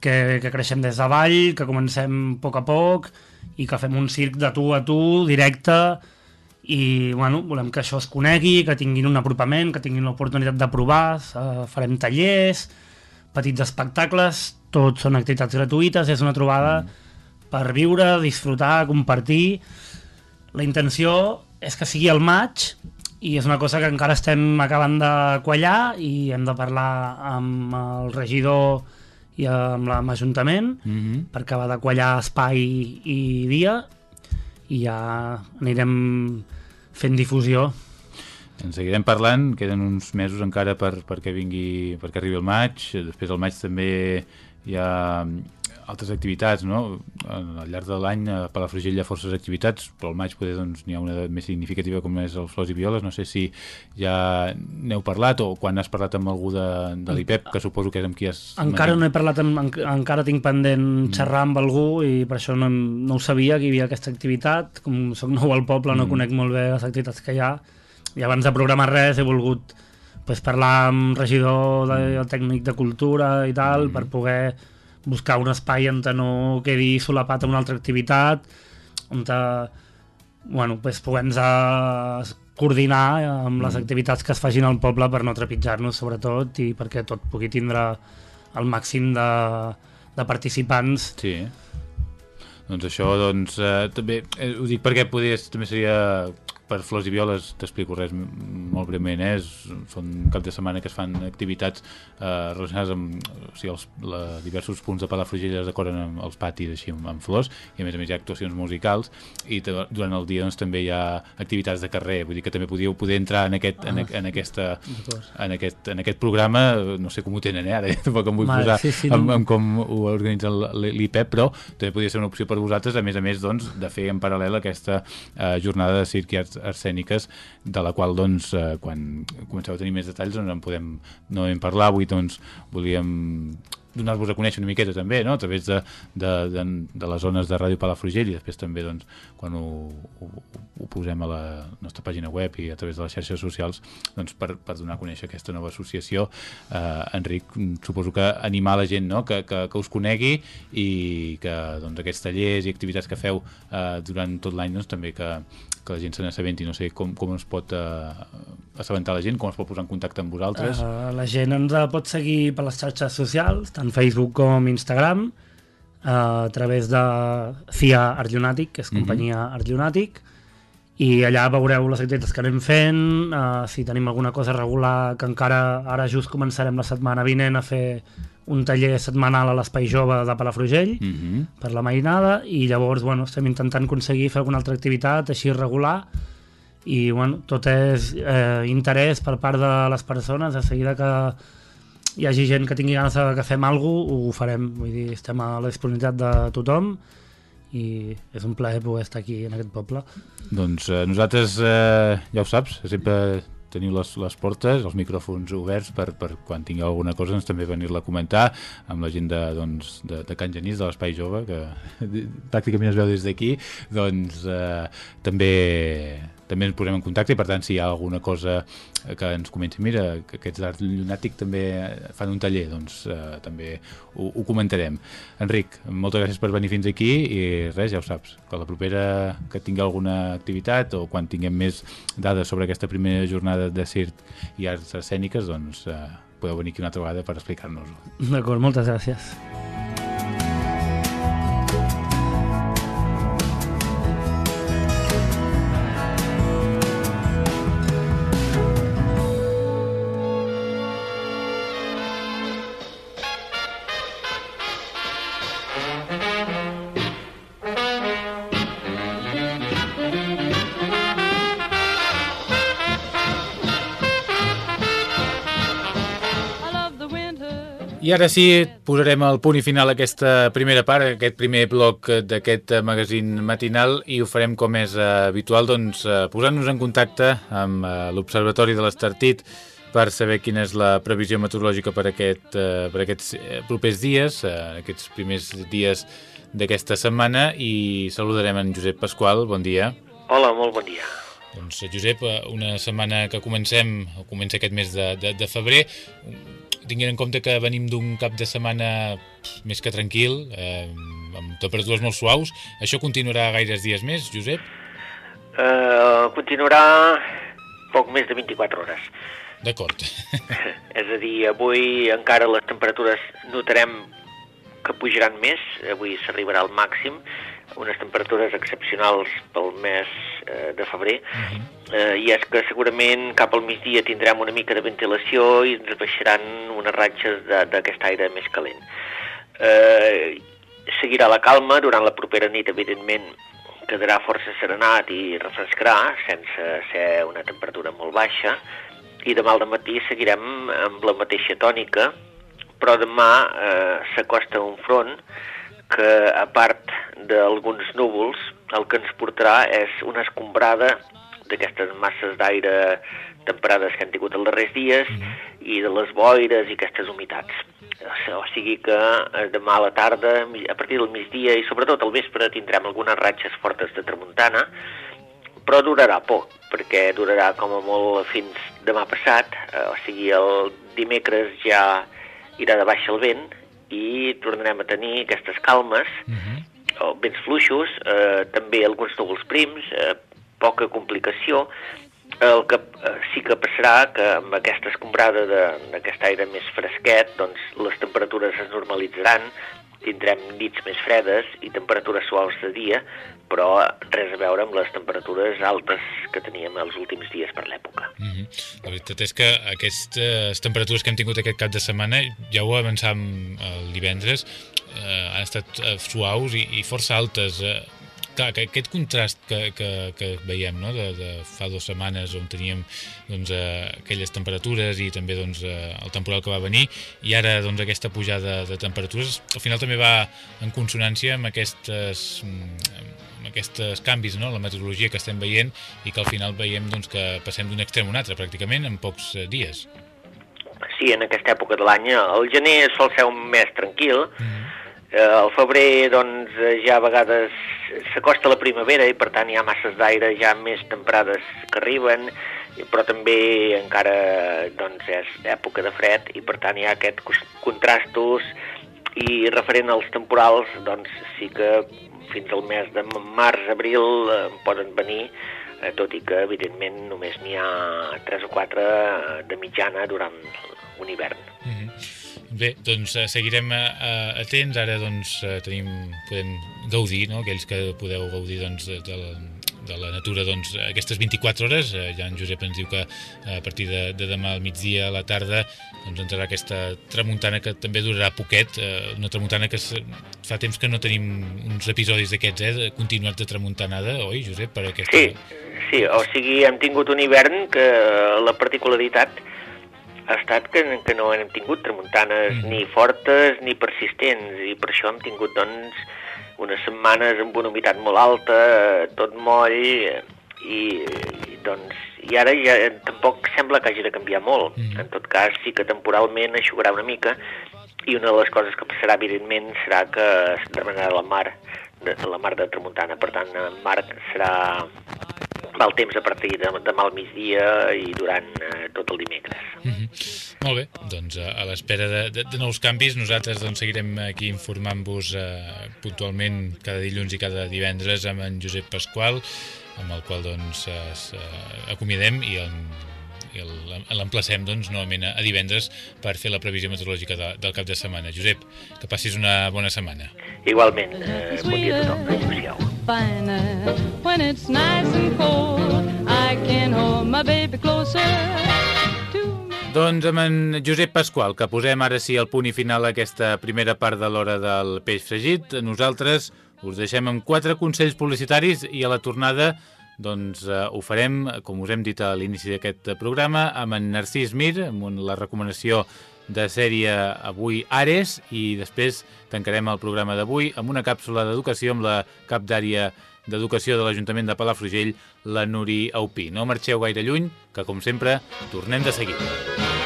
que, que creixem des de avall, que comencem a poc a poc i que fem un circ de tu a tu, directe, i bueno, volem que això es conegui, que tinguin un apropament, que tinguin l'oportunitat de provar, eh, farem tallers, petits espectacles, tots són activitats gratuïtes, és una trobada per viure, disfrutar, compartir. La intenció és que sigui al maig i és una cosa que encara estem acabant de quallar i hem de parlar amb el regidor i amb l'Ajuntament Mm -hmm. per acabar de quallar espai i dia i ja anirem fent difusió. En seguirem parlant, queden uns mesos encara per, perquè vingui, perquè arribi el maig, després al maig també hi ha altres activitats, no? Al llarg de l'any a Palafrugell hi ha forces activitats, però al maig poder doncs n'hi ha una més significativa com és els Flors i Violes, no sé si ja n'heu parlat o quan has parlat amb algú de, de l'IPEP, que suposo que és amb qui has... Encara no he parlat, amb, en, encara tinc pendent xerrar amb algú i per això no, no ho sabia que hi havia aquesta activitat. Com sóc nou al poble, no conec molt bé les activitats que hi ha. I abans de programar res he volgut pues, parlar amb regidor de, el tècnic de cultura i tal, per poder buscar un espai on no quedi solapat amb una altra activitat, on te, bueno, pues, puguem coordinar amb les activitats que es facin al poble per no trepitjar-nos sobretot i perquè tot pugui tindre el màxim de, de participants Sí. Doncs això, doncs, eh, també, eh, ho dic perquè podries, també seria per Flors i Violes, t'explico res molt breument, eh? són cap de setmana que es fan activitats eh, relacionades amb o sigui, els, la, diversos punts de Palafrugell es decoren amb els patis així amb, amb flors i a més a més hi ha actuacions musicals i durant el dia doncs, també hi ha activitats de carrer, vull dir que també podíeu poder entrar en aquest, en, en, aquesta, en, aquest, en aquest programa, no sé com ho tenen, eh? ara (laughs) tampoc em vull Vale, posar sí, sí, amb, amb com ho organitza l'IPEP, però també podria ser una opció per vosaltres, a més a més doncs, de fer en paral·lel aquesta eh, jornada de circ i arts arsèniques, de la qual, doncs, eh, quan comenceu a tenir més detalls, doncs en podem no en parlar. Avui, doncs, volíem donar-vos a conèixer una miqueta també, no? a través de, de, de, de les zones de Ràdio Palafrugell i després també doncs, quan ho, ho, ho posem a la nostra pàgina web i a través de les xarxes socials doncs, per, per donar a conèixer aquesta nova associació. Eh, Enric, suposo que animar la gent no? que, que, que us conegui i que doncs, aquests tallers i activitats que feu eh, durant tot l'any doncs, també que, que la gent se n'assabenti. No sé com, com es pot eh, assabentar la gent, com es pot posar en contacte amb vosaltres. Uh, la gent ens pot seguir per les xarxes socials, tant Facebook com Instagram, uh, a través de CIA Artlionàtic, que és companyia Artlionàtic, i allà veureu les activitats que anem fent, uh, si tenim alguna cosa regular, que encara ara just començarem la setmana vinent a fer un taller setmanal a l'Espai Jove de Palafrugell, Mm -hmm. per la mainada i llavors bueno, estem intentant aconseguir fer alguna altra activitat així regular i bueno, tot és eh, interès per part de les persones. De seguida que hi hagi gent que tingui ganes de que fem alguna cosa, ho farem. Vull dir, estem a la disponibilitat de tothom i és un plaer poder estar aquí en aquest poble. Doncs eh, nosaltres, eh, ja ho saps, sempre teniu les, les portes, els micròfons oberts per, per quan tingueu alguna cosa doncs, també venir-la a comentar amb la gent de, doncs, de, de Can Genís, de l'Espai Jove, que (laughs) pràcticament es veu des d'aquí, doncs eh, també també ens posem en contacte i per tant si hi ha alguna cosa que ens comenci, mira, que aquests d'art llunàtic també fan un taller, doncs eh, també ho, ho comentarem. Enric, moltes gràcies per venir fins aquí i res, ja ho saps, que la propera que tingui alguna activitat o quan tinguem més dades sobre aquesta primera jornada de circ i arts escèniques, doncs eh, podeu venir aquí una altra vegada per explicar-nos-ho. d'acord, moltes gràcies I ara sí, posarem el punt i final a aquesta primera part, a aquest primer bloc d'aquest magazín matinal i ho farem com és eh, habitual, doncs eh, posant-nos en contacte amb eh, l'Observatori de l'Estartit per saber quina és la previsió meteorològica per, aquest, per aquests propers dies, aquests primers dies d'aquesta setmana i saludarem en Josep Pasqual, bon dia. Hola, molt bon dia. Doncs Josep, una setmana que comencem, comença aquest mes de, de, de febrer, tinguent en compte que venim d'un cap de setmana pff, més que tranquil, eh, amb temperatures molt suaus, això continuarà gaires dies més, Josep? Uh, continuarà poc més de 24 hores. D'acord. (laughs) És a dir, avui encara les temperatures notarem que pujaran més, avui s'arribarà al màxim, unes temperatures excepcionals pel mes eh, de febrer, eh, i és que segurament cap al migdia tindrem una mica de ventilació i ens baixaran unes ratxes d'aquest aire més calent. Eh, seguirà la calma durant la propera nit, evidentment, quedarà força serenat i refrescarà, sense ser una temperatura molt baixa, i demà al matí seguirem amb la mateixa tònica, però demà eh, s'acosta un front que, a part d'alguns núvols, el que ens portarà és una escombrada d'aquestes masses d'aire temperades que han tingut els darrers dies i de les boires i aquestes humitats. O sigui que eh, demà a la tarda, a partir del migdia i sobretot al vespre tindrem algunes ratxes fortes de tramuntana, però durarà poc, perquè durarà com a molt fins demà passat, eh, o sigui el dimecres ja irà de baixa el vent i tornarem a tenir aquestes calmes, o vents fluixos, eh, també alguns núvols prims, eh, poca complicació, el que eh, sí que passarà que amb aquesta escombrada d'aquest aire més fresquet, doncs les temperatures es normalitzaran, tindrem nits més fredes i temperatures suaus de dia, però res a veure amb les temperatures altes que teníem els últims dies per l'època. Mm -hmm. La veritat és que aquestes temperatures que hem tingut aquest cap de setmana, ja ho avançàvem el divendres, eh, han estat eh, suaus i, i força altes. Eh, clar, que aquest contrast que, que, que veiem no? de, de fa dues setmanes on teníem doncs, eh, aquelles temperatures i també doncs, eh, el temporal que va venir i ara doncs, aquesta pujada de temperatures al final també va en consonància amb aquestes mm, amb aquests canvis, no? la meteorologia que estem veient i que al final veiem doncs, que passem d'un extrem a un altre pràcticament en pocs eh, dies. Sí, en aquesta època de l'any. El gener sol ser un mes tranquil. Eh, el febrer, doncs, ja a vegades s'acosta la primavera i, per tant, hi ha masses d'aire ja més temperades que arriben, però també encara, doncs, és època de fred i, per tant, hi ha aquests contrastos i referent als temporals, doncs, sí que fins al mes de març, abril eh, poden venir, eh, tot i que, evidentment, només n'hi ha 3 o 4 de mitjana durant un hivern. Bé, doncs eh, seguirem eh, atents, ara doncs eh, tenim, podem gaudir, no? aquells que podeu gaudir doncs, de, de la natura doncs, aquestes 24 hores, eh, ja en Josep ens diu que eh, a partir de, de demà al migdia a la tarda doncs entrarà aquesta tramuntana que també durarà poquet, eh, una tramuntana que fa temps que no tenim uns episodis d'aquests, eh, de continuat de tramuntanada, oi Josep, per aquesta... Sí, sí, o sigui, hem tingut un hivern que la particularitat ha estat que, que no hem tingut tramuntanes Mhm. ni fortes ni persistents i per això hem tingut doncs unes setmanes amb una humitat molt alta, tot moll i, i doncs i ara ja tampoc sembla que hagi de canviar molt. Mhm. En tot cas sí que temporalment aixugarà una mica i una de les coses que passarà evidentment serà que es demanarà la mar de, la mar de tramuntana, per tant en mar serà mal temps a partir de demà al migdia i durant eh, tot el dimecres. Mhm. Molt bé, doncs a, a l'espera de, de, de nous canvis nosaltres doncs, seguirem aquí informant-vos eh, puntualment cada dilluns i cada divendres amb en Josep Pasqual amb el qual doncs es, eh, acomiadem i el- l'emplacem doncs, novament a a divendres per fer la previsió meteorològica de, del cap de setmana. Josep, que passis una bona setmana. Igualment, eh, bon dia a tothom. Adéu-siau. Finer when it's nice and cold. I can hold my baby closer. Doncs amb en Josep Pasqual, que posem ara sí el punt i final a aquesta primera part de l'hora del peix fregit. Nosaltres us deixem amb quatre consells publicitaris i a la tornada doncs eh, ho farem, com us hem dit a l'inici d'aquest programa, amb en Narcís Mir, amb la recomanació de sèrie avui Ares i després tancarem el programa d'avui amb una càpsula d'educació amb la cap d'àrea d'Educació de l'Ajuntament de Palafrugell, la Nuri Aupí. No marxeu gaire lluny, que com sempre tornem de seguida.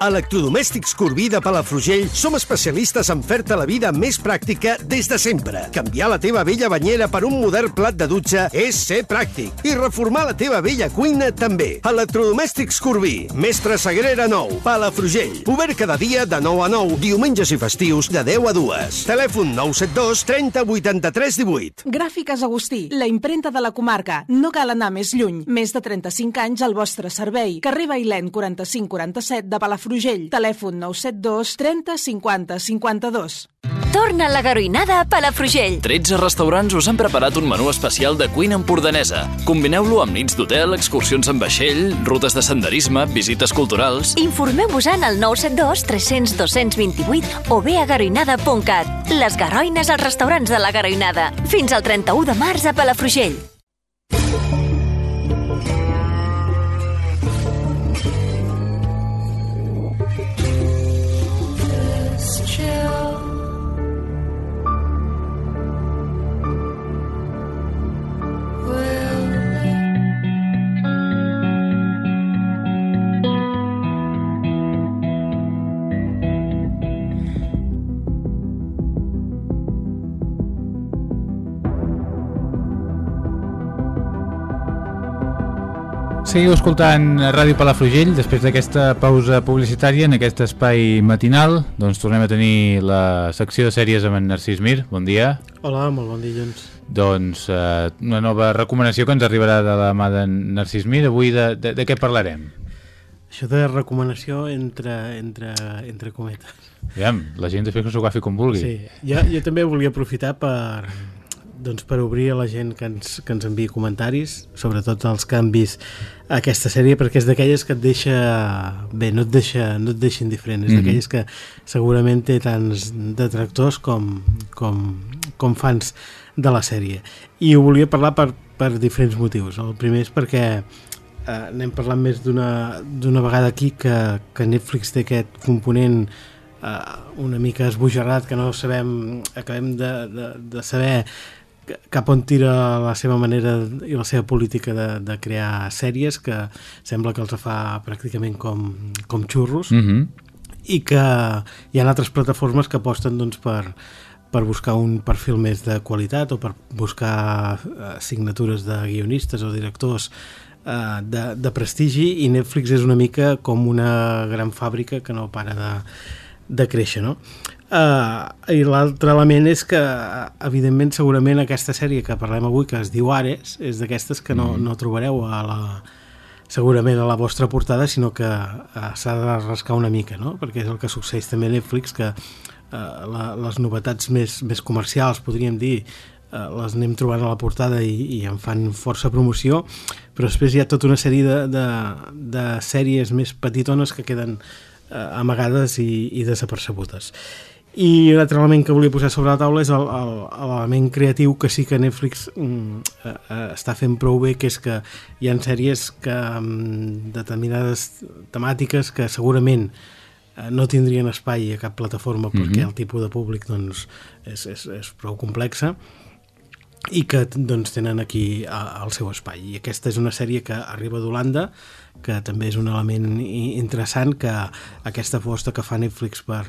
Electrodomèstics Corbí de Palafrugell som especialistes en fer-te la vida més pràctica des de sempre. Canviar la teva vella banyera per un modern plat de dutxa és ser pràctic. I reformar la teva vella cuina també. Electrodomèstics Corbí. Mestre Sagrera 9, Palafrugell. Obert cada dia de 9 a 9, diumenges i festius de 10 a 2. Telèfon 972 30 83 18. Gràfiques Agustí, la imprenta de la comarca. No cal anar més lluny. Més de 35 anys al vostre servei. Carrer Bailèn 4547 de Palafrugell. Telèfon 972 30 50 52. Torna la garoinada a Palafrugell. 13 restaurants us han preparat un menú especial de cuina empordanesa. Combineu-lo amb nits d'hotel, excursions en vaixell, rutes de senderisme, visites culturals... Informeu-vos-en al 972 300 228 o bé a garoinada.cat. Les garoines als restaurants de la garoinada. Fins al 31 de març a Palafrugell. Seguiu escoltant Ràdio Palafrugell després d'aquesta pausa publicitària en aquest espai matinal doncs tornem a tenir la secció de sèries amb en Narcís Mir, bon dia Hola, molt bon dilluns. doncs eh, una nova recomanació que ens arribarà de la mà d'en Narcís Mir avui de, de, de què parlarem? Això de recomanació entre, entre, entre cometes. Aviam, la gent després que s'ho agafi com vulgui Sí, jo, jo també volia aprofitar per, doncs, per obrir a la gent que ens, que ens enviï comentaris, sobretot els canvis a aquesta sèrie, perquè és d'aquelles que et deixa... Bé, no et deixa, no et deixa indiferent, és Mhm. d'aquelles que segurament té tants detractors com, com, com fans de la sèrie. I ho volia parlar per, per diferents motius. El primer és perquè eh, n'hem parlat més d'una d'una vegada aquí que, que Netflix té aquest component eh, una mica esbojarrat que no sabem, acabem de, de, de saber cap on tira la seva manera i la seva política de, de crear sèries que sembla que els fa pràcticament com, com xurros Mm -hmm. i que hi ha altres plataformes que aposten doncs, per, per buscar un perfil més de qualitat o per buscar eh, signatures de guionistes o directors eh, de, de prestigi i Netflix és una mica com una gran fàbrica que no para de, de créixer, no? Uh, I l'altre element és que, evidentment, segurament aquesta sèrie que parlem avui, que es diu Ares, és d'aquestes que no, Mhm. no trobareu a la, segurament a la vostra portada, sinó que uh, s'ha de rascar una mica, no? Perquè és el que succeeix també a Netflix, que uh, la, les novetats més, més comercials, podríem dir, uh, les anem trobant a la portada i, i en fan força promoció, però després hi ha tota una sèrie de, de, de sèries més petitones que queden eh, amagades i, i desapercebudes. I un altre element que volia posar sobre la taula és el- el- l'element creatiu que sí que Netflix mm, eh, eh, està fent prou bé, que és que hi ha sèries que amb determinades temàtiques que segurament eh, no tindrien espai a cap plataforma perquè Mhm. el tipus de públic doncs, és, és, és prou complexa i que doncs, tenen aquí el seu espai. I aquesta és una sèrie que arriba d'Holanda, que també és un element interessant que aquesta aposta que fa Netflix per,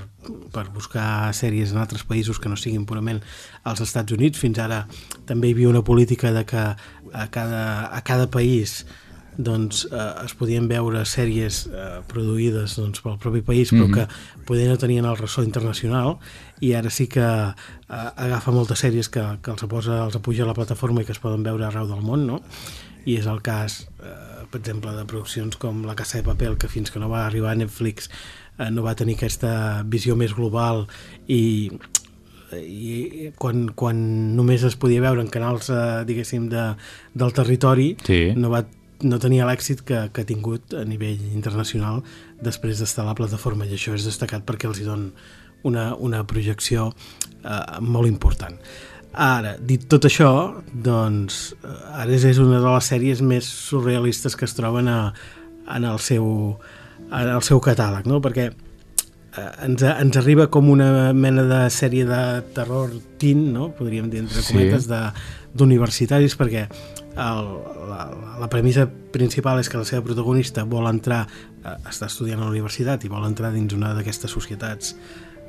per buscar sèries en altres països que no siguin purament als Estats Units, fins ara també hi havia una política de que a cada, a cada país doncs, eh, es podien veure sèries eh, produïdes doncs, pel propi país però Mhm. que poder no tenien el ressò internacional i ara sí que eh, agafa moltes sèries que, que els posa, els apuja a la plataforma i que es poden veure arreu del món no? i és el cas eh, per exemple de produccions com La Casa de Papel que fins que no va arribar a Netflix eh, no va tenir aquesta visió més global i i quan, quan només es podia veure en canals eh, diguéssim de, del territori Sí. no, va, no tenia l'èxit que, que ha tingut a nivell internacional després d'estar a la plataforma i això és destacat perquè els hi don una, una projecció eh, molt important Ara, dit tot això, doncs, eh, Ares és una de les sèries més surrealistes que es troben a, en, el seu, en el seu catàleg, no? perquè eh, ens, ens arriba com una mena de sèrie de terror teen, no? podríem dir entre Sí. cometes, de d'universitaris, perquè el, la, la premissa principal és que la seva protagonista vol entrar, eh, està estudiant a la universitat i vol entrar dins una d'aquestes societats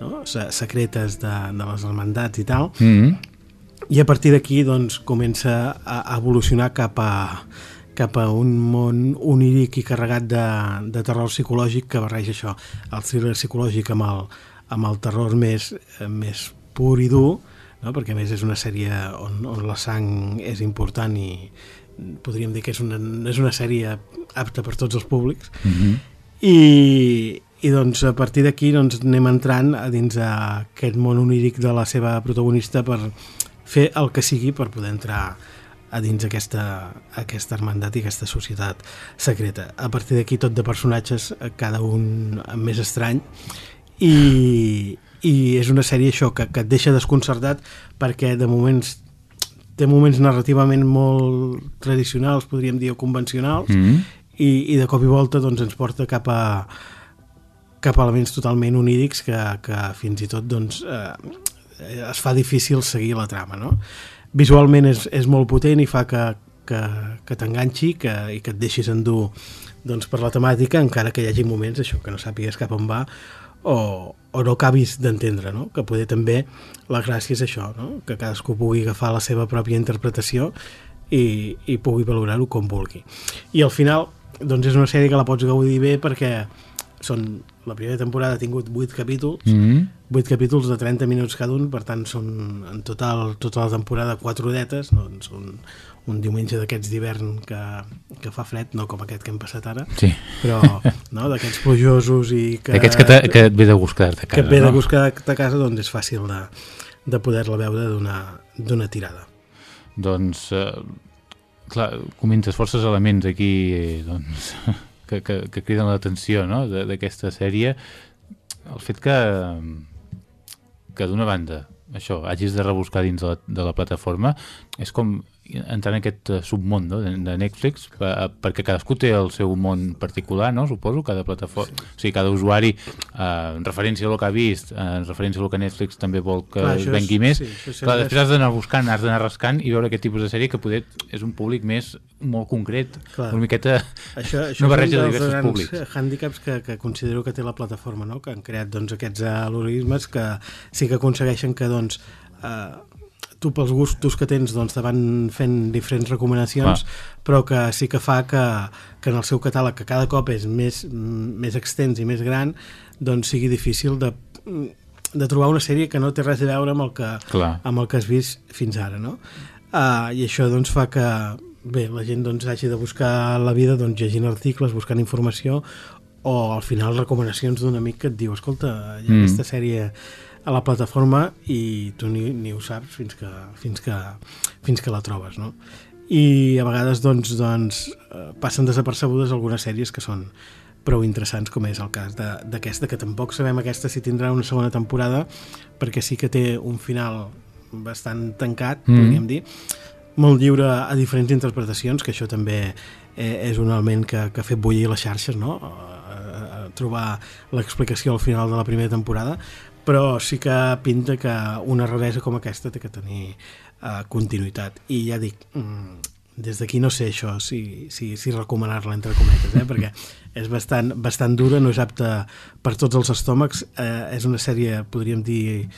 no? Se- secretes de, de les hermandats i tal, Mm -hmm. i a partir d'aquí doncs, comença a evolucionar cap a, cap a un món oníric i carregat de, de terror psicològic que barreja això, el thriller psicològic amb el, amb el terror més, eh, més pur i dur, no? perquè a més és una sèrie on, on la sang és important i podríem dir que és una, és una sèrie apta per tots els públics Mhm. i, i doncs a partir d'aquí doncs, anem entrant a dins aquest món oníric de la seva protagonista per fer el que sigui per poder entrar a dins aquesta, aquesta hermandat i aquesta societat secreta. A partir d'aquí tot de personatges, eh, cada un més estrany i, i és una sèrie això que, que et deixa desconcertat perquè de moments té moments narrativament molt tradicionals, podríem dir, o convencionals, Mhm. i, i de cop i volta doncs, ens porta cap a, cap elements totalment onírics que, que fins i tot doncs, eh, es fa difícil seguir la trama. No? Visualment és, és molt potent i fa que, que, que t'enganxi que, i que et deixis endur doncs, per la temàtica, encara que hi hagi moments això que no sàpigues cap on va o, o no acabis d'entendre, no? que poder també la gràcia és això, no? que cadascú pugui agafar la seva pròpia interpretació i, i pugui valorar-ho com vulgui. I al final doncs és una sèrie que la pots gaudir bé perquè són, la primera temporada ha tingut 8 capítols, Mhm. 8 capítols de 30 minuts cada un, per tant són en total tota la temporada 4 horetes, no? són un diumenge d'aquests d'hivern que, que fa fred, no com aquest que hem passat ara, Sí. però no, d'aquests plujosos i que... D'aquests que, te- que et ve de buscar-te a que casa, et ve de no? buscar a casa, doncs és fàcil de, de poder-la veure d'una d'una tirada. Doncs, eh, clar, comentes forces elements aquí eh, doncs, que, que, que criden l'atenció no? d'aquesta sèrie. El fet que, que d'una banda això, hagis de rebuscar dins de la, de la plataforma, és com entrar en aquest eh, submón no? de, de Netflix, per, perquè cadascú té el seu món particular, no? suposo, cada plataforma, sí. o sigui, cada usuari eh, en referència al que ha vist, eh, en referència al que Netflix també vol que Clar, es això és- vengui més, sí, clar, després has d'anar buscant, has d'anar rascant i veure aquest tipus de sèrie que poder és un públic més molt concret, Clar. una miqueta això, això una barreja de diversos públics. hàndicaps que, que considero que té la plataforma, no? que han creat doncs, aquests algoritmes que sí que aconsegueixen que doncs, eh, tu pels gustos que tens doncs, te van fent diferents recomanacions, però que sí que fa que, que en el seu catàleg, que cada cop és més, més extens i més gran, doncs sigui difícil de, de trobar una sèrie que no té res a veure amb el que, Clar. amb el que has vist fins ara, no? Uh, I això doncs fa que bé, la gent doncs, hagi de buscar la vida doncs, llegint articles, buscant informació o al final recomanacions d'un amic que et diu escolta, hi ha Mm. aquesta sèrie a la plataforma i tu ni, ni ho saps fins que, fins que, fins que la trobes, no? I a vegades doncs, doncs, eh, passen desapercebudes algunes sèries que són prou interessants, com és el cas de- d'aquesta, que tampoc sabem aquesta si tindrà una segona temporada, perquè sí que té un final bastant tancat, Mm. podríem dir, molt lliure a diferents interpretacions, que això també eh, és un element que, que ha fet bullir les xarxes, no? A, a trobar l'explicació al final de la primera temporada, però sí que pinta que una raresa com aquesta té que tenir uh, continuïtat. I ja dic, mm, des d'aquí no sé això, si, si, si recomanar-la entre cometes, eh? perquè és bastant, bastant dura, no és apta per tots els estómacs, eh, és una sèrie, podríem dir,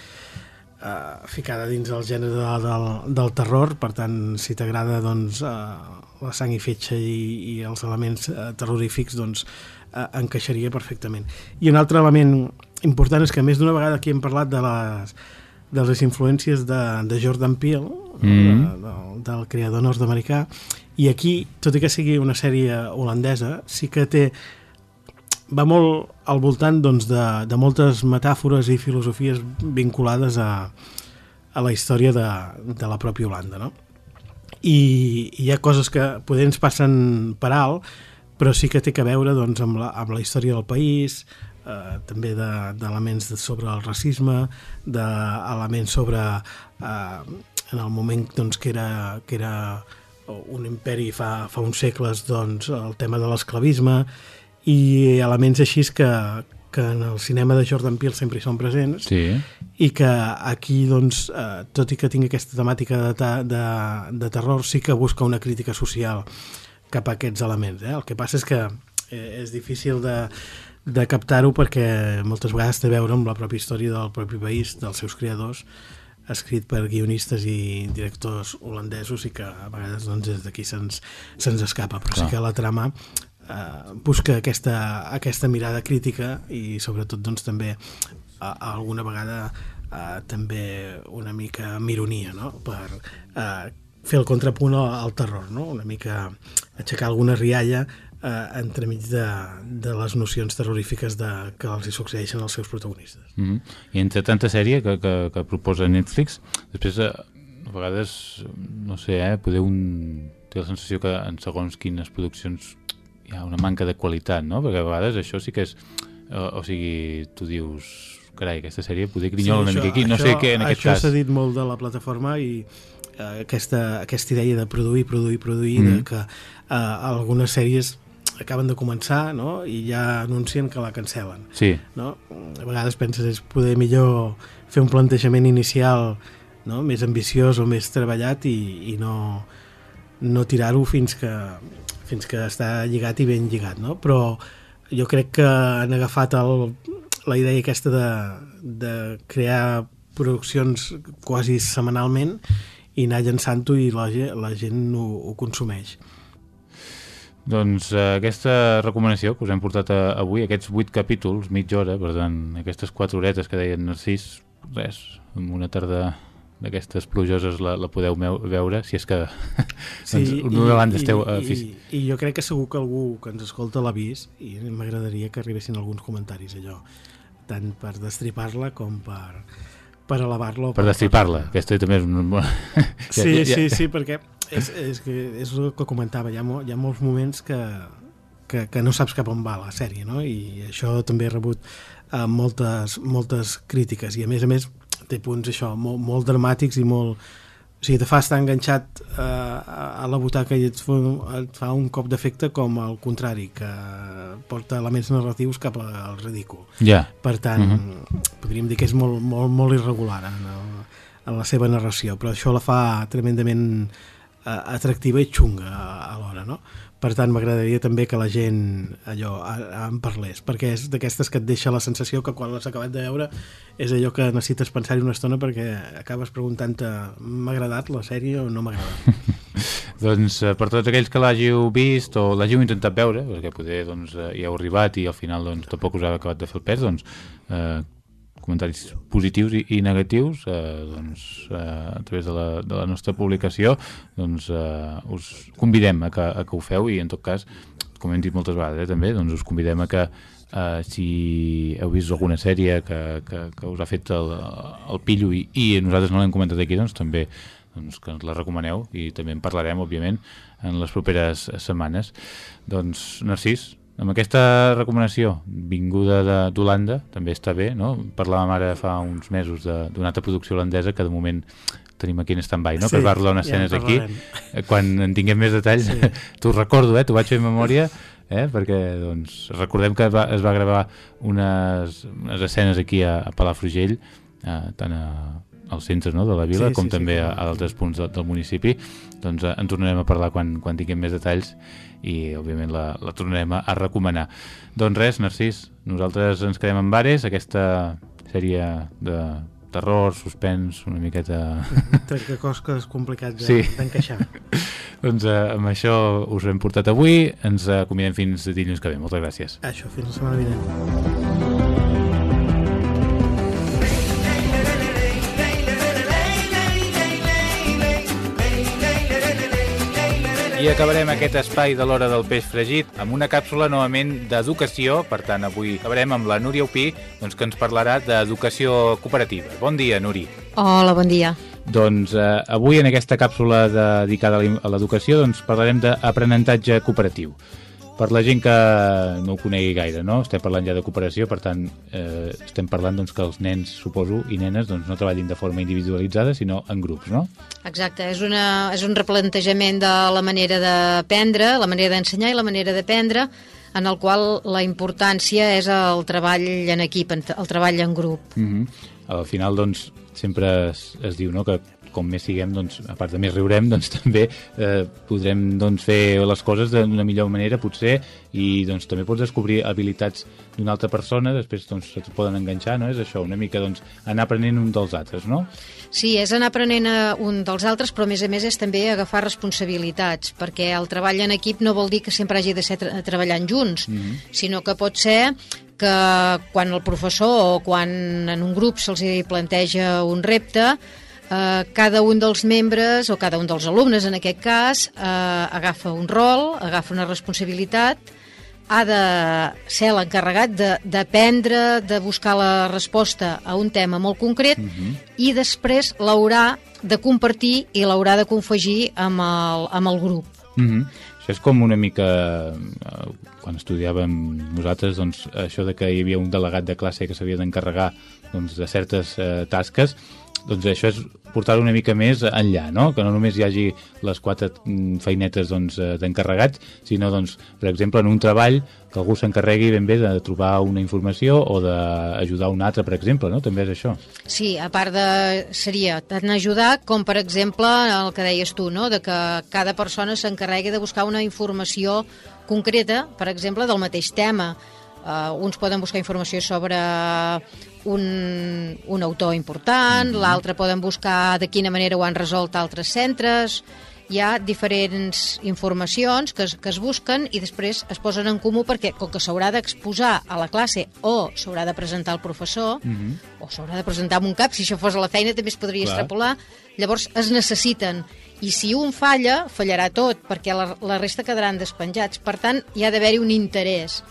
eh, ficada dins el gènere de, del, del terror, per tant, si t'agrada doncs, eh, la sang i fetge i, i els elements eh, terrorífics, doncs eh, encaixaria perfectament. I un altre element important és que més d'una vegada aquí hem parlat de les, de les influències de, de Jordan Peele, Mm. de, del, del creador nord-americà, i aquí, tot i que sigui una sèrie holandesa, sí que té va molt al voltant doncs, de, de moltes metàfores i filosofies vinculades a, a la història de, de la pròpia Holanda, no? I, i hi ha coses que poder ens passen per alt, però sí que té que veure doncs, amb, la, amb la història del país, eh, també d'elements de, sobre el racisme, d'elements sobre eh, en el moment doncs, que, era, que era un imperi fa, fa uns segles doncs, el tema de l'esclavisme i elements així que, que en el cinema de Jordan Peele sempre hi són presents Sí. i que aquí, doncs, eh, tot i que tingui aquesta temàtica de, ta- de, de terror, sí que busca una crítica social cap a aquests elements. Eh? El que passa és que eh, és difícil de, de captar-ho perquè moltes vegades té a veure amb la pròpia història del propi país, dels seus creadors, escrit per guionistes i directors holandesos i que a vegades doncs, des d'aquí se'ns se escapa, però Clar. sí que la trama eh, busca aquesta, aquesta mirada crítica i sobretot doncs, també a, a alguna vegada eh, també una mica amb ironia no? per eh, fer el contrapunt al, al terror, no? una mica aixecar alguna rialla eh, entremig de, de les nocions terrorífiques de, que els hi succeeixen als seus protagonistes. Mm -hmm. I entre tanta sèrie que, que, que proposa Netflix, després eh, a vegades, no sé, eh, poder un... té la sensació que en segons quines produccions hi ha una manca de qualitat, no? Perquè a vegades això sí que és... O, o sigui, tu dius, carai, aquesta sèrie poder grinyola una mica aquí, no sé què en aquest això cas. s'ha dit molt de la plataforma i eh, aquesta, aquesta idea de produir, produir, produir, Mm. de que eh, algunes sèries acaben de començar no? i ja anuncien que la cancel·len. Sí. No? A vegades penses és poder millor fer un plantejament inicial no? més ambiciós o més treballat i, i no, no tirar-ho fins que, fins que està lligat i ben lligat. No? Però jo crec que han agafat el, la idea aquesta de, de crear produccions quasi setmanalment i anar llançant-ho i la, la gent ho, ho consumeix. Doncs eh, aquesta recomanació que us hem portat a, avui, aquests vuit capítols, mitja hora, per tant, aquestes quatre horetes que deien Narcís, res, en una tarda d'aquestes plujoses la, la podeu veure, si és que (laughs) doncs, una banda esteu... i, eh, fis... i, i jo crec que segur que algú que ens escolta l'ha vist i m'agradaria que arribessin alguns comentaris allò, tant per destripar-la com per, per elevar-la o per destripar-la, aquesta també és un... (laughs) Sí, sí, sí, perquè és, és, que és el que comentava, hi ha, mo, hi ha molts moments que, que, que no saps cap on va la sèrie, no? i això també ha rebut uh, moltes, moltes crítiques, i a més a més té punts això, molt, molt dramàtics i molt... O sigui, te fa estar enganxat eh, a la butaca i et fa, et fa un cop d'efecte com el contrari, que porta elements narratius cap al ridícul. Ja. Per tant, Mhm. podríem dir que és molt, molt, molt irregular en, el, en la seva narració, però això la fa tremendament eh, atractiva i xunga alhora, no? Per tant, m'agradaria també que la gent allò en parlés, perquè és d'aquestes que et deixa la sensació que quan l'has acabat de veure és allò que necessites pensar-hi una estona perquè acabes preguntant-te m'ha agradat la sèrie o no m'ha agradat. (laughs) Doncs eh, per tots aquells que l'hàgiu vist o l'hàgiu intentat veure, perquè poder doncs, eh, hi heu arribat i al final doncs, tampoc us heu acabat de fer el pes, doncs, eh, comentaris positius i, i negatius eh, doncs, eh, a través de la, de la nostra publicació doncs, eh, us convidem a que, a que ho feu i en tot cas com hem dit moltes vegades eh, també doncs us convidem a que eh, si heu vist alguna sèrie que, que, que us ha fet el, el pillo i, i nosaltres no l'hem comentat aquí doncs també doncs, que ens la recomaneu i també en parlarem, òbviament, en les properes setmanes. Doncs, Narcís, amb aquesta recomanació vinguda de- d'Holanda, també està bé, no? Parlàvem ara fa uns mesos de- d'una altra producció holandesa que de moment tenim aquí en stand-by, no? Sí, va rodar unes ja en escenes aquí. Quan en tinguem més detalls, Sí. (laughs) t'ho recordo, eh? t'ho vaig fer en memòria, eh? perquè doncs, recordem que es va, es va gravar unes, unes escenes aquí a, a Palafrugell, eh, tant a, al centre no, de la vila Sí, com sí, sí, també com- a, a altres punts de, del municipi doncs eh, en tornarem a parlar quan, quan tinguem més detalls i òbviament la, la tornarem a, a recomanar doncs res, Narcís, nosaltres ens quedem amb Ares, aquesta sèrie de terror, suspens una miqueta (laughs) Trencacosques complicats de- Sí. d'encaixar. (laughs) doncs eh, amb això us hem portat avui ens acomiadem fins dilluns que ve, moltes gràcies Això, fins la setmana vinent. I acabarem aquest espai de l'hora del peix fregit amb una càpsula novament d'educació. Per tant, avui acabarem amb la Núria Upí, doncs, que ens parlarà d'educació cooperativa. Bon dia, Núria. Hola, bon dia. Doncs eh, avui en aquesta càpsula dedicada a l'educació doncs, parlarem d'aprenentatge cooperatiu. Per la gent que no ho conegui gaire, no? estem parlant ja de cooperació, per tant eh, estem parlant doncs, que els nens, suposo, i nenes doncs, no treballin de forma individualitzada, sinó en grups, no? Exacte, és, una, és un replantejament de la manera d'aprendre, la manera d'ensenyar i la manera d'aprendre, en el qual la importància és el treball en equip, el treball en grup. Mm Al final, doncs, sempre es, es diu no, que com més siguem, doncs, a part de més riurem, (laughs) doncs també eh, podrem doncs, fer les coses d'una millor manera, potser, i doncs, també pots descobrir habilitats d'una altra persona, després doncs, et poden enganxar, no? És això, una mica doncs, anar aprenent un dels altres, no? Sí, és anar aprenent a un dels altres, però a més a més és també agafar responsabilitats, perquè el treball en equip no vol dir que sempre hagi de ser treballant junts, Mm -hmm. sinó que pot ser que quan el professor o quan en un grup se'ls planteja un repte, eh, cada un dels membres o cada un dels alumnes en aquest cas eh, agafa un rol, agafa una responsabilitat ha de ser l'encarregat d'aprendre, de, de buscar la resposta a un tema molt concret i després l'haurà de compartir i l'haurà de confegir amb el, amb el grup. Mm -hmm. Això és com una mica... eh, quan estudiàvem nosaltres, doncs, això de que hi havia un delegat de classe que s'havia d'encarregar doncs, de certes eh, tasques, doncs això és portar una mica més enllà, no? que no només hi hagi les quatre mm, feinetes doncs, eh, d'encarregats, sinó, doncs, per exemple, en un treball que algú s'encarregui ben bé de trobar una informació o d'ajudar un altre, per exemple, no? també és això. Sí, a part de... seria tant ajudar com, per exemple, el que deies tu, no? de que cada persona s'encarregui de buscar una informació concreta, per exemple, del mateix tema. Uh, uns poden buscar informació sobre un, un autor important, mm -hmm. l'altre poden buscar de quina manera ho han resolt altres centres, hi ha diferents informacions que es, que es busquen i després es posen en comú perquè com que s'haurà d'exposar a la classe o s'haurà de presentar al professor Mm -hmm. o s'haurà de presentar amb un cap, si això fos a la feina també es podria Clar. extrapolar, llavors es necessiten i si un falla, fallarà tot perquè la, la resta quedaran despenjats per tant hi ha d'haver-hi un interès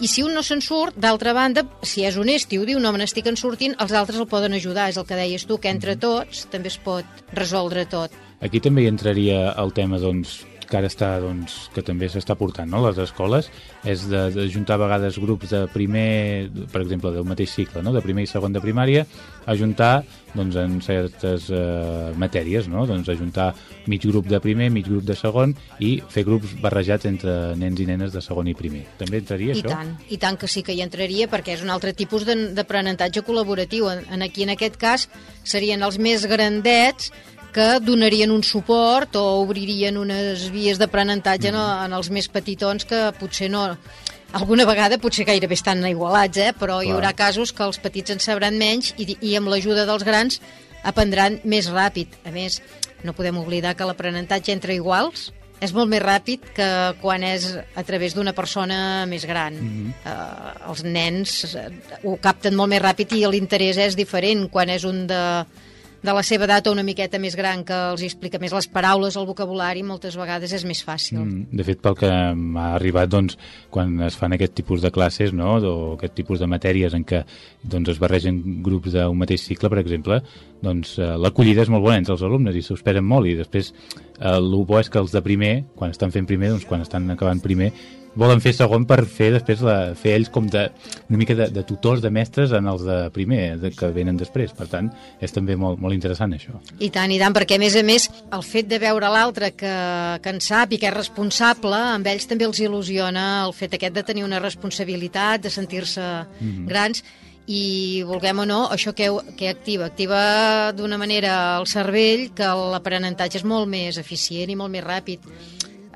i si un no se'n surt, d'altra banda, si és honest i ho diu, no me n'estic en sortint, els altres el poden ajudar, és el que deies tu, que entre tots també es pot resoldre tot. Aquí també hi entraria el tema, doncs, que ara està, doncs, que també s'està portant, no?, les escoles, és de, de juntar a vegades grups de primer, per exemple, del mateix cicle, no?, de primer i segon de primària, a juntar, doncs, en certes eh, matèries, no?, doncs, a juntar mig grup de primer, mig grup de segon i fer grups barrejats entre nens i nenes de segon i primer. També entraria I això? tant, i tant que sí que hi entraria perquè és un altre tipus d'aprenentatge col·laboratiu. En aquí, en aquest cas, serien els més grandets que donarien un suport o obririen unes vies d'aprenentatge mm. no, en els més petitons que potser no... Alguna vegada potser gairebé estan igualats, eh? però Clar. hi haurà casos que els petits en sabran menys i, i amb l'ajuda dels grans aprendran més ràpid. A més, no podem oblidar que l'aprenentatge entre iguals és molt més ràpid que quan és a través d'una persona més gran. Mm -hmm. uh, els nens eh, ho capten molt més ràpid i l'interès és diferent quan és un de, de la seva edat o una miqueta més gran que els explica més les paraules, el vocabulari, moltes vegades és més fàcil. Mm, de fet, pel que m'ha arribat, doncs, quan es fan aquest tipus de classes, no?, o aquest tipus de matèries en què doncs, es barregen grups d'un mateix cicle, per exemple, doncs eh, l'acollida és molt bona entre els alumnes i s'ho esperen molt i després eh, el bo és que els de primer, quan estan fent primer, doncs quan estan acabant primer, volen fer segon per fer després la, fer ells com de, una mica de, de tutors, de mestres en els de primer, de, que venen després. Per tant, és també molt, molt interessant això. I tant, i tant, perquè a més a més el fet de veure l'altre que, que en sap i que és responsable, amb ells també els il·lusiona el fet aquest de tenir una responsabilitat, de sentir-se Mhm. grans i vulguem o no, això que, que activa? Activa d'una manera el cervell que l'aprenentatge és molt més eficient i molt més ràpid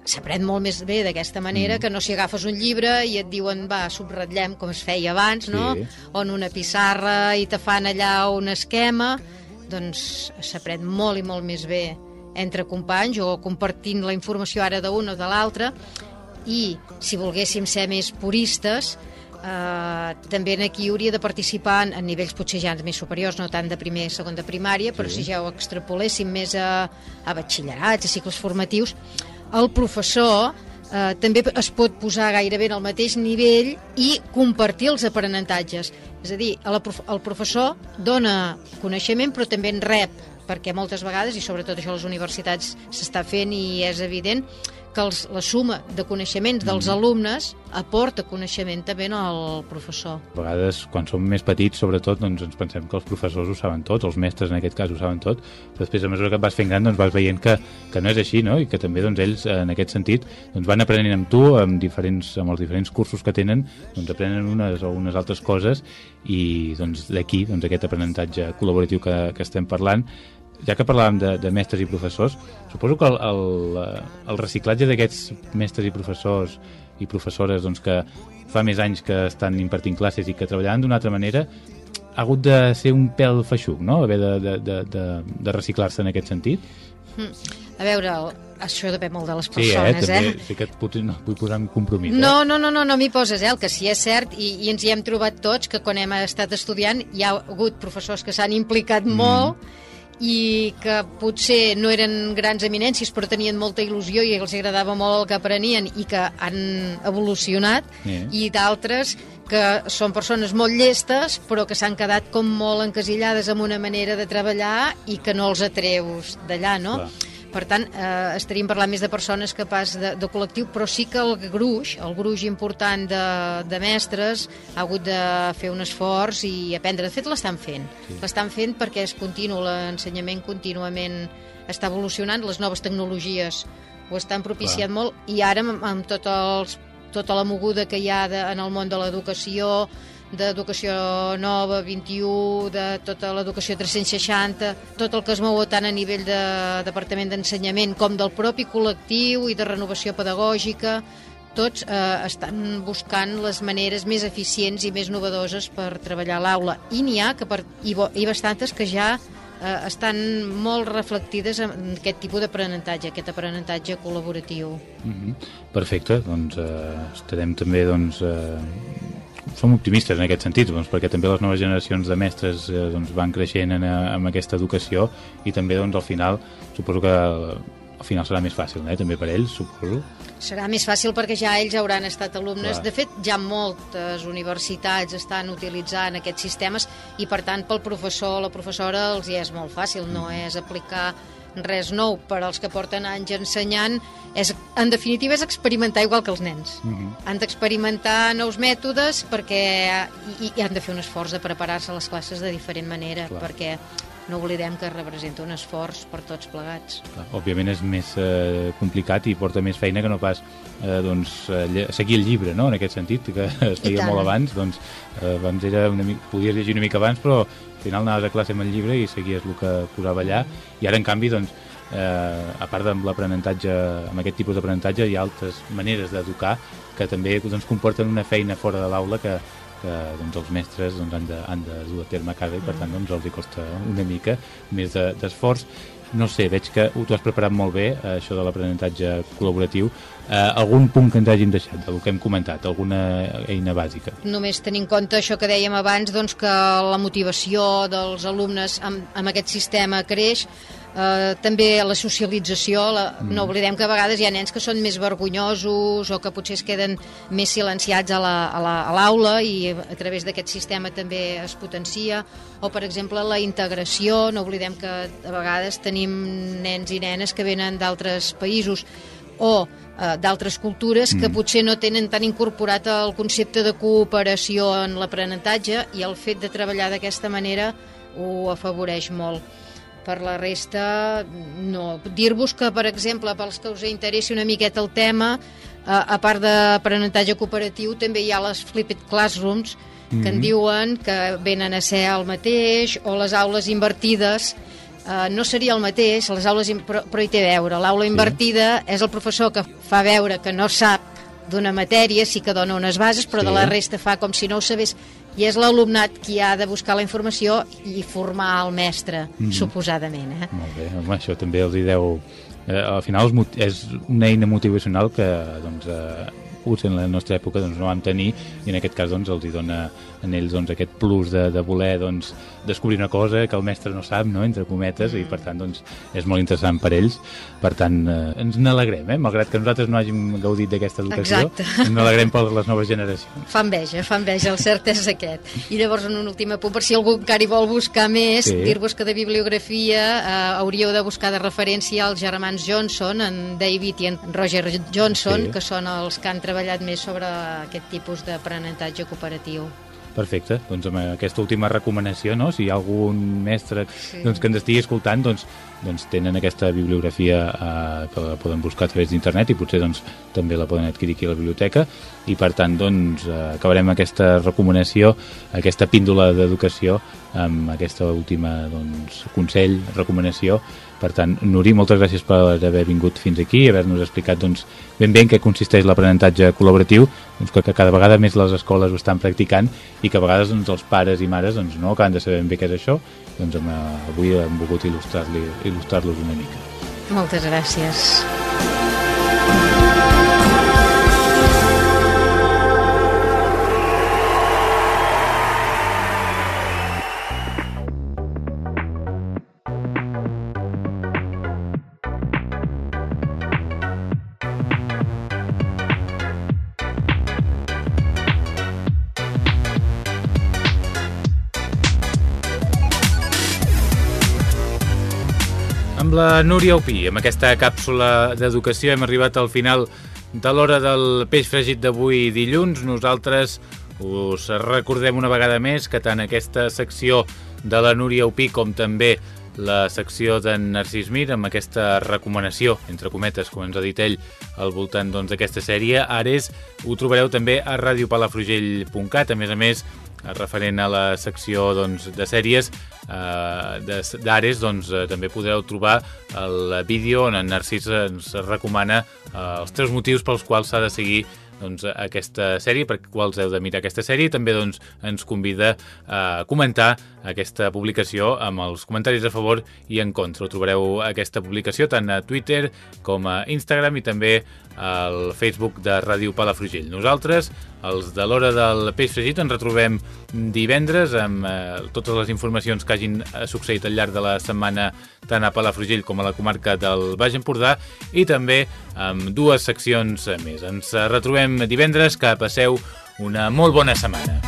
s'aprèn molt més bé d'aquesta manera mm. que no si agafes un llibre i et diuen va, subratllem com es feia abans, no? Sí. O en una pissarra i te fan allà un esquema, doncs s'aprèn molt i molt més bé entre companys o compartint la informació ara d'un o de l'altre i si volguéssim ser més puristes eh, també aquí hauria de participar en, en nivells potser ja més superiors, no tant de primer i segon de primària, però Sí. si ja ho extrapoléssim més a, a batxillerats, a cicles formatius, el professor eh, també es pot posar gairebé en el mateix nivell i compartir els aprenentatges. És a dir, prof el professor dona coneixement però també en rep, perquè moltes vegades, i sobretot això a les universitats s'està fent i és evident, que els, la suma de coneixements dels alumnes aporta coneixement també al professor. A vegades, quan som més petits, sobretot, doncs ens pensem que els professors ho saben tot, els mestres en aquest cas ho saben tot, però després a mesura que et vas fent gran doncs vas veient que, que no és així, no? i que també doncs, ells, en aquest sentit, doncs, van aprenent amb tu, amb, diferents, amb els diferents cursos que tenen, doncs aprenen unes o unes altres coses, i doncs d'aquí, doncs, aquest aprenentatge col·laboratiu que, que estem parlant, ja que parlàvem de, de mestres i professors, suposo que el, el, el reciclatge d'aquests mestres i professors i professores doncs, que fa més anys que estan impartint classes i que treballaven d'una altra manera, ha hagut de ser un pèl feixuc, no?, haver de, de, de, de, de reciclar-se en aquest sentit. Mm. A veure, això depèn molt de les Sí, eh? persones, També, eh? sí que et potser no, vull posar en compromís. No, no, no, no, no m'hi poses, eh? El que sí és cert, i, i ens hi hem trobat tots, que quan hem estat estudiant hi ha hagut professors que s'han implicat mm. molt i que potser no eren grans eminències però tenien molta il·lusió i els agradava molt el que aprenien i que han evolucionat Yeah. i d'altres que són persones molt llestes però que s'han quedat com molt encasillades amb una manera de treballar i que no els atreus d'allà, no? Clar. Per tant, eh, estaríem parlant més de persones que pas de, de col·lectiu, però sí que el gruix, el gruix important de, de mestres ha hagut de fer un esforç i aprendre. De fet, l'estan fent. Sí. L'estan fent perquè és continu, l'ensenyament contínuament està evolucionant, les noves tecnologies ho estan propiciant Clar. molt i ara amb, amb tot els, tota la moguda que hi ha de, en el món de l'educació, d'educació nova, 21, de tota l'educació 360, tot el que es mou tant a nivell de Departament d'Ensenyament com del propi col·lectiu i de renovació pedagògica, tots eh, estan buscant les maneres més eficients i més novedoses per treballar l'aula. I n'hi ha que per, i, bo, i bastantes que ja eh, estan molt reflectides en aquest tipus d'aprenentatge, aquest aprenentatge col·laboratiu. Mm -hmm. Perfecte, doncs eh, estarem també doncs, eh, som optimistes en aquest sentit, doncs, perquè també les noves generacions de mestres eh, doncs, van creixent en, en aquesta educació i també doncs, al final suposo que al final serà més fàcil, eh? també per ells, suposo. Serà més fàcil perquè ja ells hauran estat alumnes. Clar. De fet, ja moltes universitats estan utilitzant aquests sistemes i, per tant, pel professor o la professora els hi és molt fàcil. No és aplicar res nou per als que porten anys ensenyant, és, en definitiva és experimentar igual que els nens. Mhm. Han d'experimentar nous mètodes perquè i, i han de fer un esforç de preparar-se a les classes de diferent manera, Clar. perquè no oblidem que representa un esforç per tots plegats. Clar, òbviament és més eh, complicat i porta més feina que no pas eh, doncs, eh, seguir el llibre, no?, en aquest sentit, que es feia molt abans, doncs eh, abans era una mica, podies llegir una mica abans, però final anaves a classe amb el llibre i seguies el que posava allà, i ara en canvi, doncs, eh, a part de l'aprenentatge, amb aquest tipus d'aprenentatge hi ha altres maneres d'educar que també doncs, comporten una feina fora de l'aula que, que doncs, els mestres doncs, han, de, han de dur a terme a casa i per tant doncs, els hi costa una mica més de- d'esforç. No sé, veig que ho has preparat molt bé, això de l'aprenentatge col·laboratiu. Eh, algun punt que ens hàgim deixat, del que hem comentat, alguna eina bàsica? Només tenir en compte això que dèiem abans, doncs, que la motivació dels alumnes amb, amb aquest sistema creix, eh, també la socialització, la, Mm. no oblidem que a vegades hi ha nens que són més vergonyosos o que potser es queden més silenciats a la- a la- a l'aula i a través d'aquest sistema també es potencia, o per exemple la integració, no oblidem que a vegades tenim nens i nenes que venen d'altres països o eh, d'altres cultures que Mm. potser no tenen tan incorporat el concepte de cooperació en l'aprenentatge i el fet de treballar d'aquesta manera ho afavoreix molt. Per la resta, no. Dir-vos que, per exemple, pels que us interessi una miqueta el tema, eh, a part d'aprenentatge cooperatiu, també hi ha les flipped classrooms, que en Mhm. diuen que venen a ser el mateix, o les aules invertides, Uh, no seria el mateix, les aules, però, però hi té a veure. L'aula invertida és el professor que fa veure que no sap d'una matèria, sí que dona unes bases, però Sí. de la resta fa com si no ho sabés. I és l'alumnat qui ha de buscar la informació i formar el mestre, Mhm. suposadament. Eh? Molt bé, home, això també els hi deu... Eh, al final és una eina motivacional que doncs, eh, potser en la nostra època doncs, no vam tenir i en aquest cas doncs, els hi dona en ells doncs, aquest plus de, de voler doncs, descobrir una cosa que el mestre no sap, no? entre cometes, i per tant doncs, és molt interessant per ells. Per tant, eh, ens n'alegrem, eh? malgrat que nosaltres no hàgim gaudit d'aquesta educació, Exacte. ens n'alegrem per les noves generacions. Fa enveja, fa enveja, el cert és aquest. I llavors, en un últim apunt, per si algú encara hi vol buscar més, Sí. dir-vos que de bibliografia eh, hauríeu de buscar de referència als germans Johnson, en David i en Roger Johnson, sí. que són els que han treballat més sobre aquest tipus d'aprenentatge cooperatiu. Perfecte, doncs amb aquesta última recomanació, no? si hi ha algun mestre Sí. doncs, que ens estigui escoltant, doncs, doncs tenen aquesta bibliografia eh, que la poden buscar a través d'internet i potser doncs, també la poden adquirir aquí a la biblioteca i per tant doncs, eh, acabarem aquesta recomanació, aquesta píndola d'educació amb aquesta última doncs, consell, recomanació per tant, Nuri, moltes gràcies per haver vingut fins aquí i haver-nos explicat doncs, ben bé en què consisteix l'aprenentatge col·laboratiu, doncs, que, cada vegada més les escoles ho estan practicant i que a vegades doncs, els pares i mares doncs, no acaben de saber ben bé què és això, doncs avui hem volgut il·lustrar-los il·lustrar una mica. Moltes gràcies. La Núria Opí, amb aquesta càpsula d'educació hem arribat al final de l'hora del peix fregit d'avui dilluns. Nosaltres us recordem una vegada més que tant aquesta secció de la Núria Opí com també la secció d'en Narcís Mir amb aquesta recomanació, entre cometes, com ens ha dit ell, al voltant doncs, d'aquesta sèrie. Ares ho trobareu també a radiopalafrugell.cat. A més a més, referent a la secció doncs, de sèries eh, d'Ares, doncs, eh, també podreu trobar el vídeo on en Narcís ens recomana eh, els tres motius pels quals s'ha de seguir doncs, aquesta sèrie, per quals heu de mirar aquesta sèrie, també doncs, ens convida a comentar aquesta publicació amb els comentaris a favor i en contra. Ho trobareu aquesta publicació tant a Twitter com a Instagram i també al Facebook de Ràdio Palafrugell. Nosaltres, els de l'hora del peix fregit, ens retrobem divendres amb eh, totes les informacions que hagin eh, succeït al llarg de la setmana tant a Palafrugell com a la comarca del Baix Empordà i també amb dues seccions més. Ens retrobem divendres, que passeu una molt bona setmana.